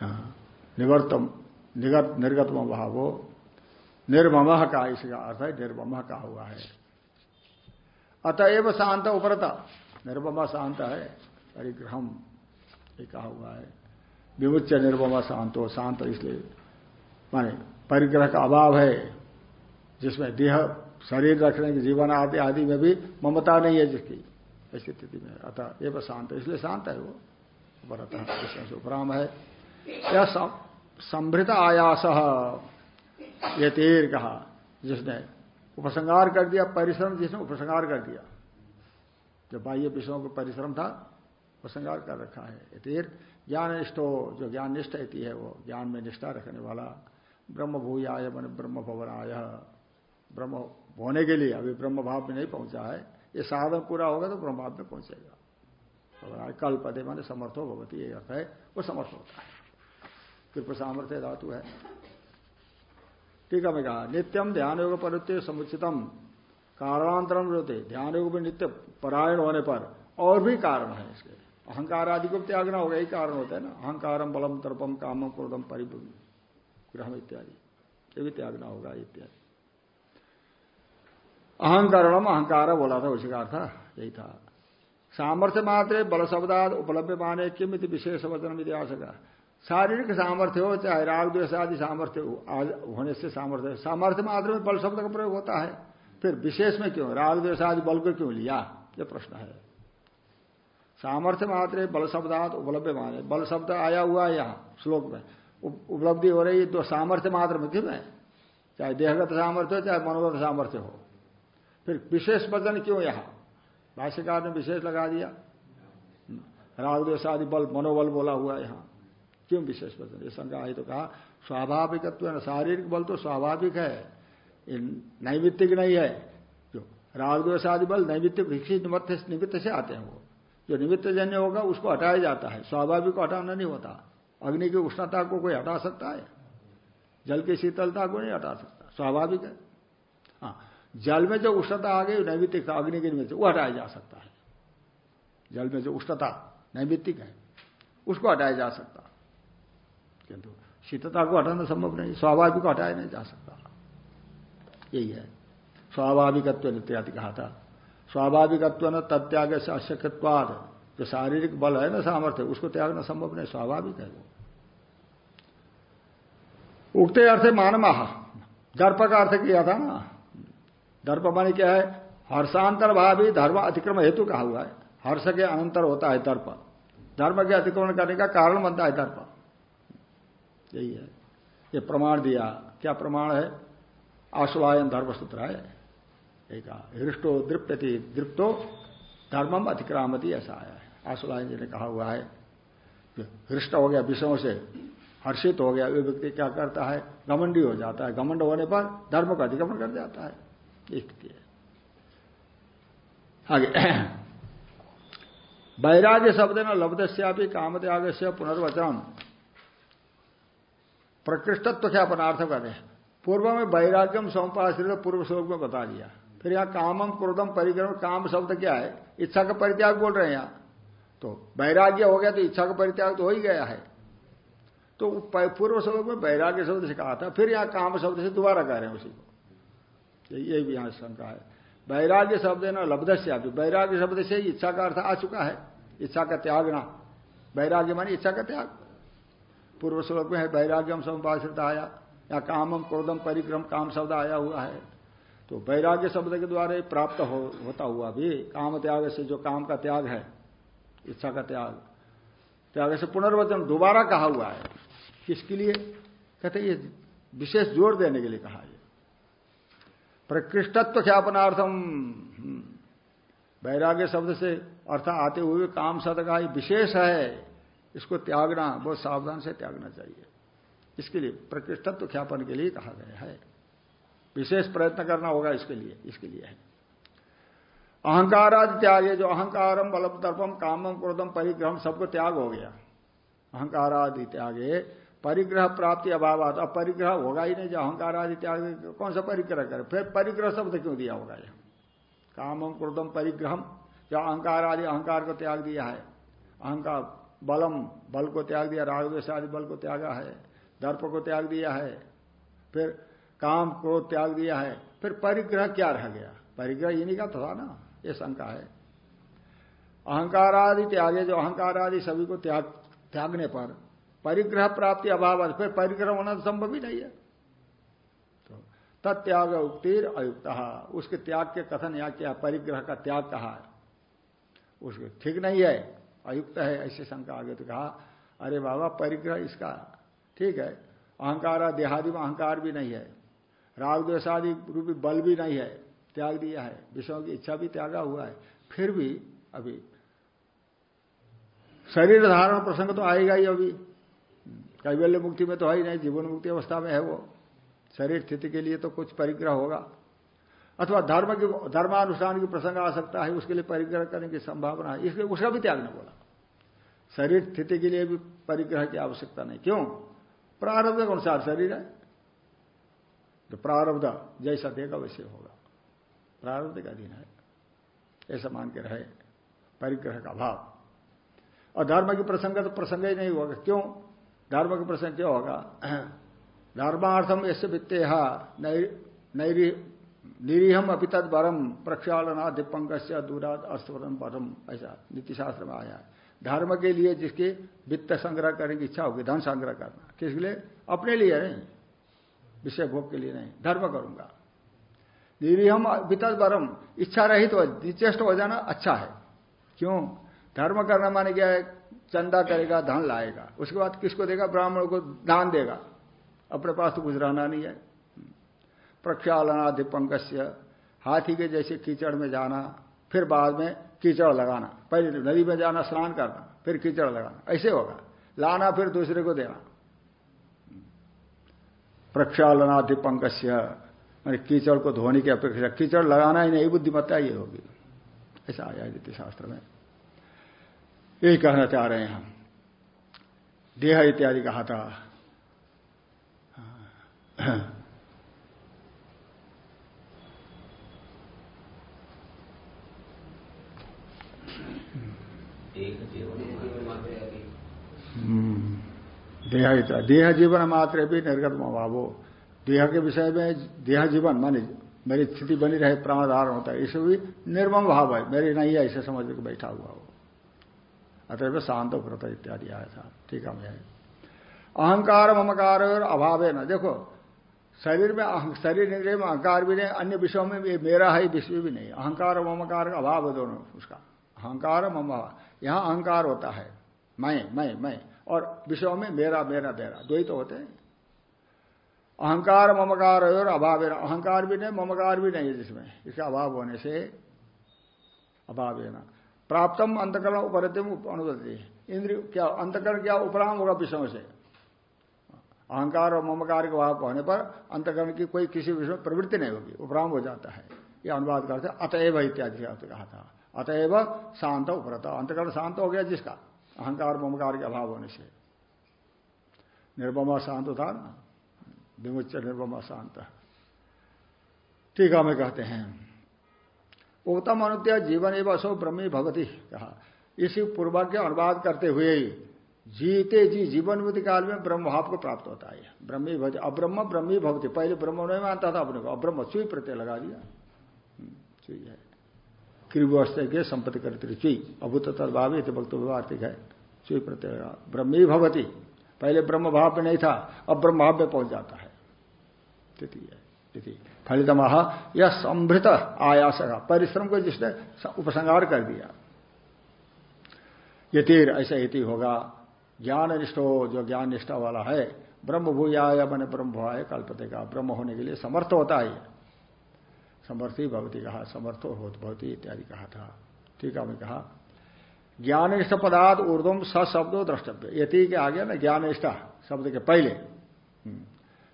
हाँ, निवर्तम निगत निर्गत भावो निर्मम का इसका अर्थ है निर्मम का हुआ है। अतएव शांत उपरता। निर्मम शांत है परिग्रहम ये कहा हुआ है। विमुच निर्ममा शांत हो शांत इसलिए माने परिग्रह का अभाव है। जिसमें देह, शरीर रखने के जीवन आदि आदि में भी ममता नहीं है जिसकी। ऐसी स्थिति में, अतः ये शांत है। इसलिए शांत है वो। इसमें उपराम है। यह संभृत आयास। ये तीर कहा, जिसने उपसंगार कर दिया, परिश्रम जिसने उपसंगार कर दिया। जो बाह्य विषयों को परिश्रम था, उपसंगार कर रखा है। ये तीर ज्ञान निष्ठो जो ज्ञान निष्ठ है वो, ज्ञान में निष्ठा रखने वाला ब्रह्म भूयाय मन ब्रह्म भवन भवनाय ब्रह्म होने के लिए, अभी ब्रह्म भाव में नहीं पहुँचा है, ये साधन पूरा होगा तो ब्रह्म भाव में पहुंचेगा। कल पदे माने समर्थो भगवती ये अर्थ है, वो समर्थ होता है। कृप सामर्थ्य धातु है। ठीक है, मैं कहा नित्यम ध्यान योग पर समुचितम कारणांतरम होते ध्यान योग में नित्य परायण होने पर और भी कारण है इसके। अहंकार आदि को त्यागना होगा, यही कारण होता है ना। अहंकारम बलम तर्पम कामम क्रोधम परिग्रह इत्यादि। ये भी त्यागना होगा, इत्यादि। अहंकरणम अहंकार बोला था, उसी का अर्थ यही था। सामर्थ्य मात्र बल शब्दाद उपलब्ध माने किम विशेष वचन इतिहास का शारीरिक सामर्थ्य हो, चाहे राग द्वेष आदि सामर्थ्य होने से सामर्थ्य सामर्थ्य मात्र में बल शब्द का प्रयोग होता है। फिर विशेष में क्यों? राग द्वेष आदि बल को क्यों लिया? यह प्रश्न है। सामर्थ्य मात्र बल शब्दात उपलब्ध माने। बल शब्द आया हुआ है श्लोक में। उपलब्धि हो रही है तो सामर्थ्य मात्र में क्यों है? चाहे देहगत सामर्थ्य हो, चाहे मनोगत सामर्थ्य हो। फिर विशेष वज़न क्यों यहाँ? भाष्यकार ने विशेष लगा दिया। राग आदि बल, मनोबल बोला हुआ यहाँ। क्यों विशेष वचन ये शंका आई तो कहा, स्वाभाविकत्व शारीरिक बल तो स्वाभाविक है। नैमित्तिक नहीं है। जो राग आदि बल नैमित्तिक विकसित निमित्त से आते हैं वो। जो निमित्त जन्य होगा उसको हटाया जाता है। स्वाभाविक को हटाना नहीं होता। अग्नि की उष्णता को कोई हटा सकता है? जल की शीतलता को नहीं हटा सकता। स्वाभाविक हाँ। जल में जो उष्णता आ गई, नैमित्तिक अग्नि के निमित्त वो हटाया जा सकता है। जल में जो उष्णता नैमित्तिक है, उसको हटाया जा सकता किंतु शीतता को हटाना संभव नहीं, स्वाभाविक को हटाया नहीं जा सकता। यही है। स्वाभाविकत्व इत्यादि कहा था। स्वाभाविकत्व न तत्याग से अशक्यवाद जो शारीरिक बल है ना सामर्थ्य, उसको त्यागना संभव नहीं, स्वाभाविक है वो। उगते अर्थ मानमाह। दर्प का अर्थ किया था ना? दर्प मानी क्या है? हर्षांतर भावी धर्म अतिक्रमण हेतु कहा हुआ है। हर्ष के अनंतर होता है दर्प। धर्म के अतिक्रमण करने का कारण बनता है दर्प। यही है। ये प्रमाण दिया। क्या प्रमाण है? आश्वायन धर्म सूत्र है। एक हृष्टो दृप्यति दृप्तो धर्मम अतिक्रामती ऐसा आया है। आशुलायन जी ने कहा हुआ है। हृष्ट हो गया विषयों से, हर्षित हो गया वे व्यक्ति क्या करता है? घमंडी हो जाता है। घमंड होने पर धर्म का अतिक्रमण कर जाता है। है आगे। वैराग्य शब्द न लब्धस्यापी काम त्याग से पुनर्वचन प्रकृष्टत्व क्या अपनार्थ कर पूर्व में वैराग्यम सौंपाश्रित पूर्व श्लोक में बता दिया। फिर यहाँ कामम, क्रोधम परिक्रम काम शब्द क्या है? इच्छा का परित्याग बोल रहे हैं यहाँ। तो वैराग्य हो गया तो इच्छा का परित्याग तो हो ही गया है। तो पूर्व श्लोक में वैराग्य शब्द से कहा था, फिर यहाँ काम शब्द से दोबारा कह रहे हैं उसी को। ये भी यहाँ शंका है। वैराग्य शब्द है ना लब्ध से आप वैराग्य शब्द से इच्छा का अर्थ आ चुका है। इच्छा का त्याग ना वैराग्य मानी इच्छा का त्याग। पूर्व श्लोक में है वैराग्यम समुपाश्रित आया। या कामम क्रोधम परिक्रम काम शब्द आया हुआ है। तो वैराग्य शब्द के द्वारा प्राप्त हो, होता हुआ भी काम त्याग से जो काम का त्याग है इच्छा का त्याग। त्याग से पुनर्वचन दोबारा कहा हुआ है। किसके लिए? कहते ये विशेष ज़ोर देने के लिए कहा है। प्रकृष्टत्व ख्यापनार्थम। वैराग्य शब्द से अर्थ आते हुए काम का विशेष है। इसको त्यागना, बहुत सावधान से त्यागना चाहिए। इसके लिए प्रकृष्टत्व ख्यापन के लिए कहा गया है। विशेष प्रयत्न करना होगा इसके लिए इसके लिए है। अहंकार आदि त्याग जो अहंकारम, बलम, तर्पम, कामम, क्रोधम परिग्रह सबको त्याग हो गया। अहंकार आदि त्यागे परिग्रह प्राप्ति अभाव अब परिग्रह होगा ही नहीं जो अहंकार आदि त्याग कौन सा परिग्रह करे? फिर परिग्रह शब्द क्यों दिया होगा यह? कामम क्रोधम परिग्रह जो अहंकार आदि, अहंकार को त्याग दिया है। अहंकार, बलम, बल को त्याग दिया राग आदि बल को त्यागा है। दर्प को त्याग दिया है। फिर काम, क्रोध त्याग दिया है। फिर परिग्रह क्या रह गया? परिग्रह इन्हीं का था ना? ये शंका है। अहंकार आदि त्यागे, जो अहंकार आदि सभी को त्याग, त्यागने पर परिग्रह प्राप्ति अभाव फिर परिग्रह होना तो संभव ही नहीं है। तो तत्याग उक्तिर अयुक्त, उसके त्याग के कथन यहाँ क्या, परिग्रह का त्याग कहा उसके ठीक नहीं है, अयुक्त है, ऐसे शंका आगे तो कहा, अरे बाबा, परिग्रह इसका ठीक है, अहंकार देहादि में अहंकार भी नहीं है, राग द्वेषादि रूपी बल भी नहीं है, त्याग दिया है, विषयों की इच्छा भी त्यागा हुआ है, फिर भी अभी शरीर धारण प्रसंग तो आएगा ही अभी। कैवल्य मुक्ति में तो है ही नहीं, जीवन मुक्ति अवस्था में है वो। शरीर स्थिति के लिए तो कुछ परिग्रह होगा। अथवा धर्म की, धर्मानुष्ठान की प्रसंग आ सकता है, उसके लिए परिग्रह करने की संभावना है। इसलिए उसका भी त्याग न बोला शरीर स्थिति के लिए भी परिग्रह की आवश्यकता नहीं। क्यों? प्रारब्ध के अनुसार शरीर है। तो प्रारब्ध जैसा देगा वैसे होगा। प्रारब्ध का दिन है। ऐसा मान के रहे। परिग्रह का भाव और धर्म की प्रसंग तो प्रसंग ही नहीं होगा। क्यों? धर्म का प्रसंग क्या होगा? धर्मार्थम ऐसे वित्ते निरीहम अभी तद वरम प्रक्षालना दीपंक से दूरात अर्थवरम परम ऐसा नीतिशास्त्र में आया है। धर्म के लिए जिसकी वित्त संग्रह करने की इच्छा होगी, धन संग्रह करना। किसके लिए? अपने लिए नहीं। विषय भोग के लिए नहीं। धर्म करूँगा। निरीहम वितद वरम इच्छा रहित तो निचेष्ट हो जाना अच्छा है। क्यों? धर्म करना माने क्या है, चंदा करेगा, धन लाएगा। उसके बाद किसको देगा? ब्राह्मण को दान देगा। अपने पास तो कुछ रहना नहीं है। प्रक्षालना दीपंकस्य हाथी के जैसे कीचड़ में जाना, फिर बाद में कीचड़ लगाना। पहले नदी में जाना, स्नान करना, फिर कीचड़ लगाना। ऐसे होगा। लाना, फिर दूसरे को देना। प्रक्षालनाधि दीपंकस्य मैंने कीचड़ को धोने की अपेक्षा। कीचड़ लगाना ही नहीं, बुद्धिमत्ता ये होगी। ऐसा आया नीति शास्त्र में। यही कहना चाह रहे हैं हम। देह इत्यादि कहा था। देह देह जीवन मात्र भी निर्गत अभावो देह के विषय में देह जीवन मानी मेरी स्थिति बनी रहे प्राणाधारण होता है। इसे भी निर्मम भाव है। मेरी नहीं है इसे समझ के बैठा हुआ हो। अतः शांत व्रत इत्यादि आया था। ठीक है मैं अहंकार, ममकार और अभाव है ना। देखो, शरीर में शरीर इंद्रिय में अहंकार भी नहीं, अन्य विषयों में भी मेरा है विश्व भी नहीं। अहंकार ममकार का अभाव है दोनों उसका। अहंकार मम यहाँ अहंकार होता है। मैं मैं मैं। और विषयों में मेरा मेरा मेरा। दो ही तो होते हैं। अहंकार, ममकार और अभाव अहंकार भी नहीं, ममकार भी नहीं है जिसमें। इसका अभाव होने से अभाव है ना। प्राप्तम अंतकरण उपरतिम अनुदति। इंद्रिय क्या, अंतकरण क्या उपराम होगा विषयों से? अहंकार और ममकार के अभाव होने पर अंतकरण की कोई किसी विषय में प्रवृत्ति नहीं होगी उपराम हो जाता है। यह अनुवाद करते अतएव इत्यादि कहा था। अतएव शांत उपरत, अंतकरण शांत हो गया जिसका? अहंकार ममकार के अभाव होने से। निर्ममा शांत था ना? विमुच निर्ममा शांत। टीका में कहते हैं। उत्तम अनुद्या जीवन एवं असो ब्रह्मी भगवती कहा। इसी पूर्वा के अनुवाद करते हुए ही जीते जी जीवन मुक्ति काल में ब्रह्म भाव को प्राप्त होता है। ब्रह्मी भगवती अब्रह्म ब्रह्मी भगवती पहले ब्रह्म नहीं मानता था अपने को अब्रह्म चुई प्रत्यय लगा दिया। हम्म, चुई है। क्रिवस्थ के संपत्ति करते चुई अभूत तदभाव वक्त वार्तिक है। चुई प्रत्यय ब्रह्मी भगवती पहले ब्रह्म भाव में नहीं था अब ब्रह्म भाव में पहुँच जाता है। फलित महा यह संभृत आयास का परिश्रम को जिसने उपसंहार कर दिया। यतिर ऐसा यति होगा ज्ञान निष्ठ हो जो ज्ञान निष्ठा वाला है ब्रह्म भूया या मैंने ब्रह्म भुआ कल्पते का, ब्रह्म होने के लिए समर्थ होता है। समर्थी भवती कहा, समर्थो हो भवती इत्यादि कहा था। ठीक है कहा ज्ञानिष्ठ पदार्थ ऊर्धम स शब्दों द्रष्टव्य। यति के आगे ना ज्ञानिष्ठा शब्द के पहले।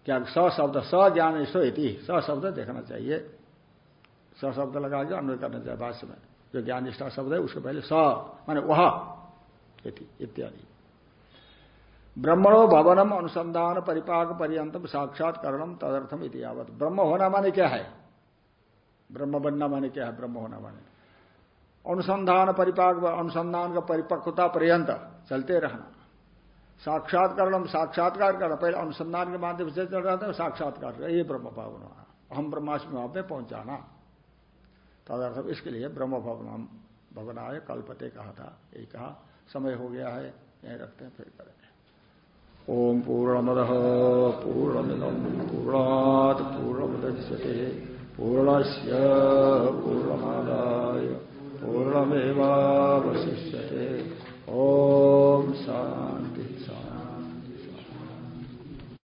क्या स शब्द स ज्ञानिष्ठ यति स शब्द देखना चाहिए। स शब्द लगा के अन्वय करना चाहिए भाष्य में। जो ज्ञानिष्ठा शब्द है, उसके पहले स, माने वह इत्यादि। ब्रह्मणो भवनम अनुसंधान परिपाक पर्यंतम साक्षात्करणम तदर्थम इतिहावत ब्रह्म होना माने क्या है? ब्रह्म बनना माने क्या है? ब्रह्म होना माने। अनुसंधान परिपाक, अनुसंधान का परिपक्वता पर्यंत चलते रहना। साक्षात्करण साक्षात्कार करना पहले अनुसंधान के माध्यम से चल रहा था साक्षात्कार ये ब्रह्म भावना। हम ब्रह्माष्टमी भाव में पहुंचाना। तदर्थ इसके लिए ब्रह्म भवन भवनाय कल्पते कहा था। यही कहा, समय हो गया है, यही रखते हैं, फिर करेंगे। ओम पूर्णमद पूर्णमिदम पूर्णात पूर्णमुदच्यते पूर्णस्य पूर्णमादाय पूर्णमेवावशिष्यते।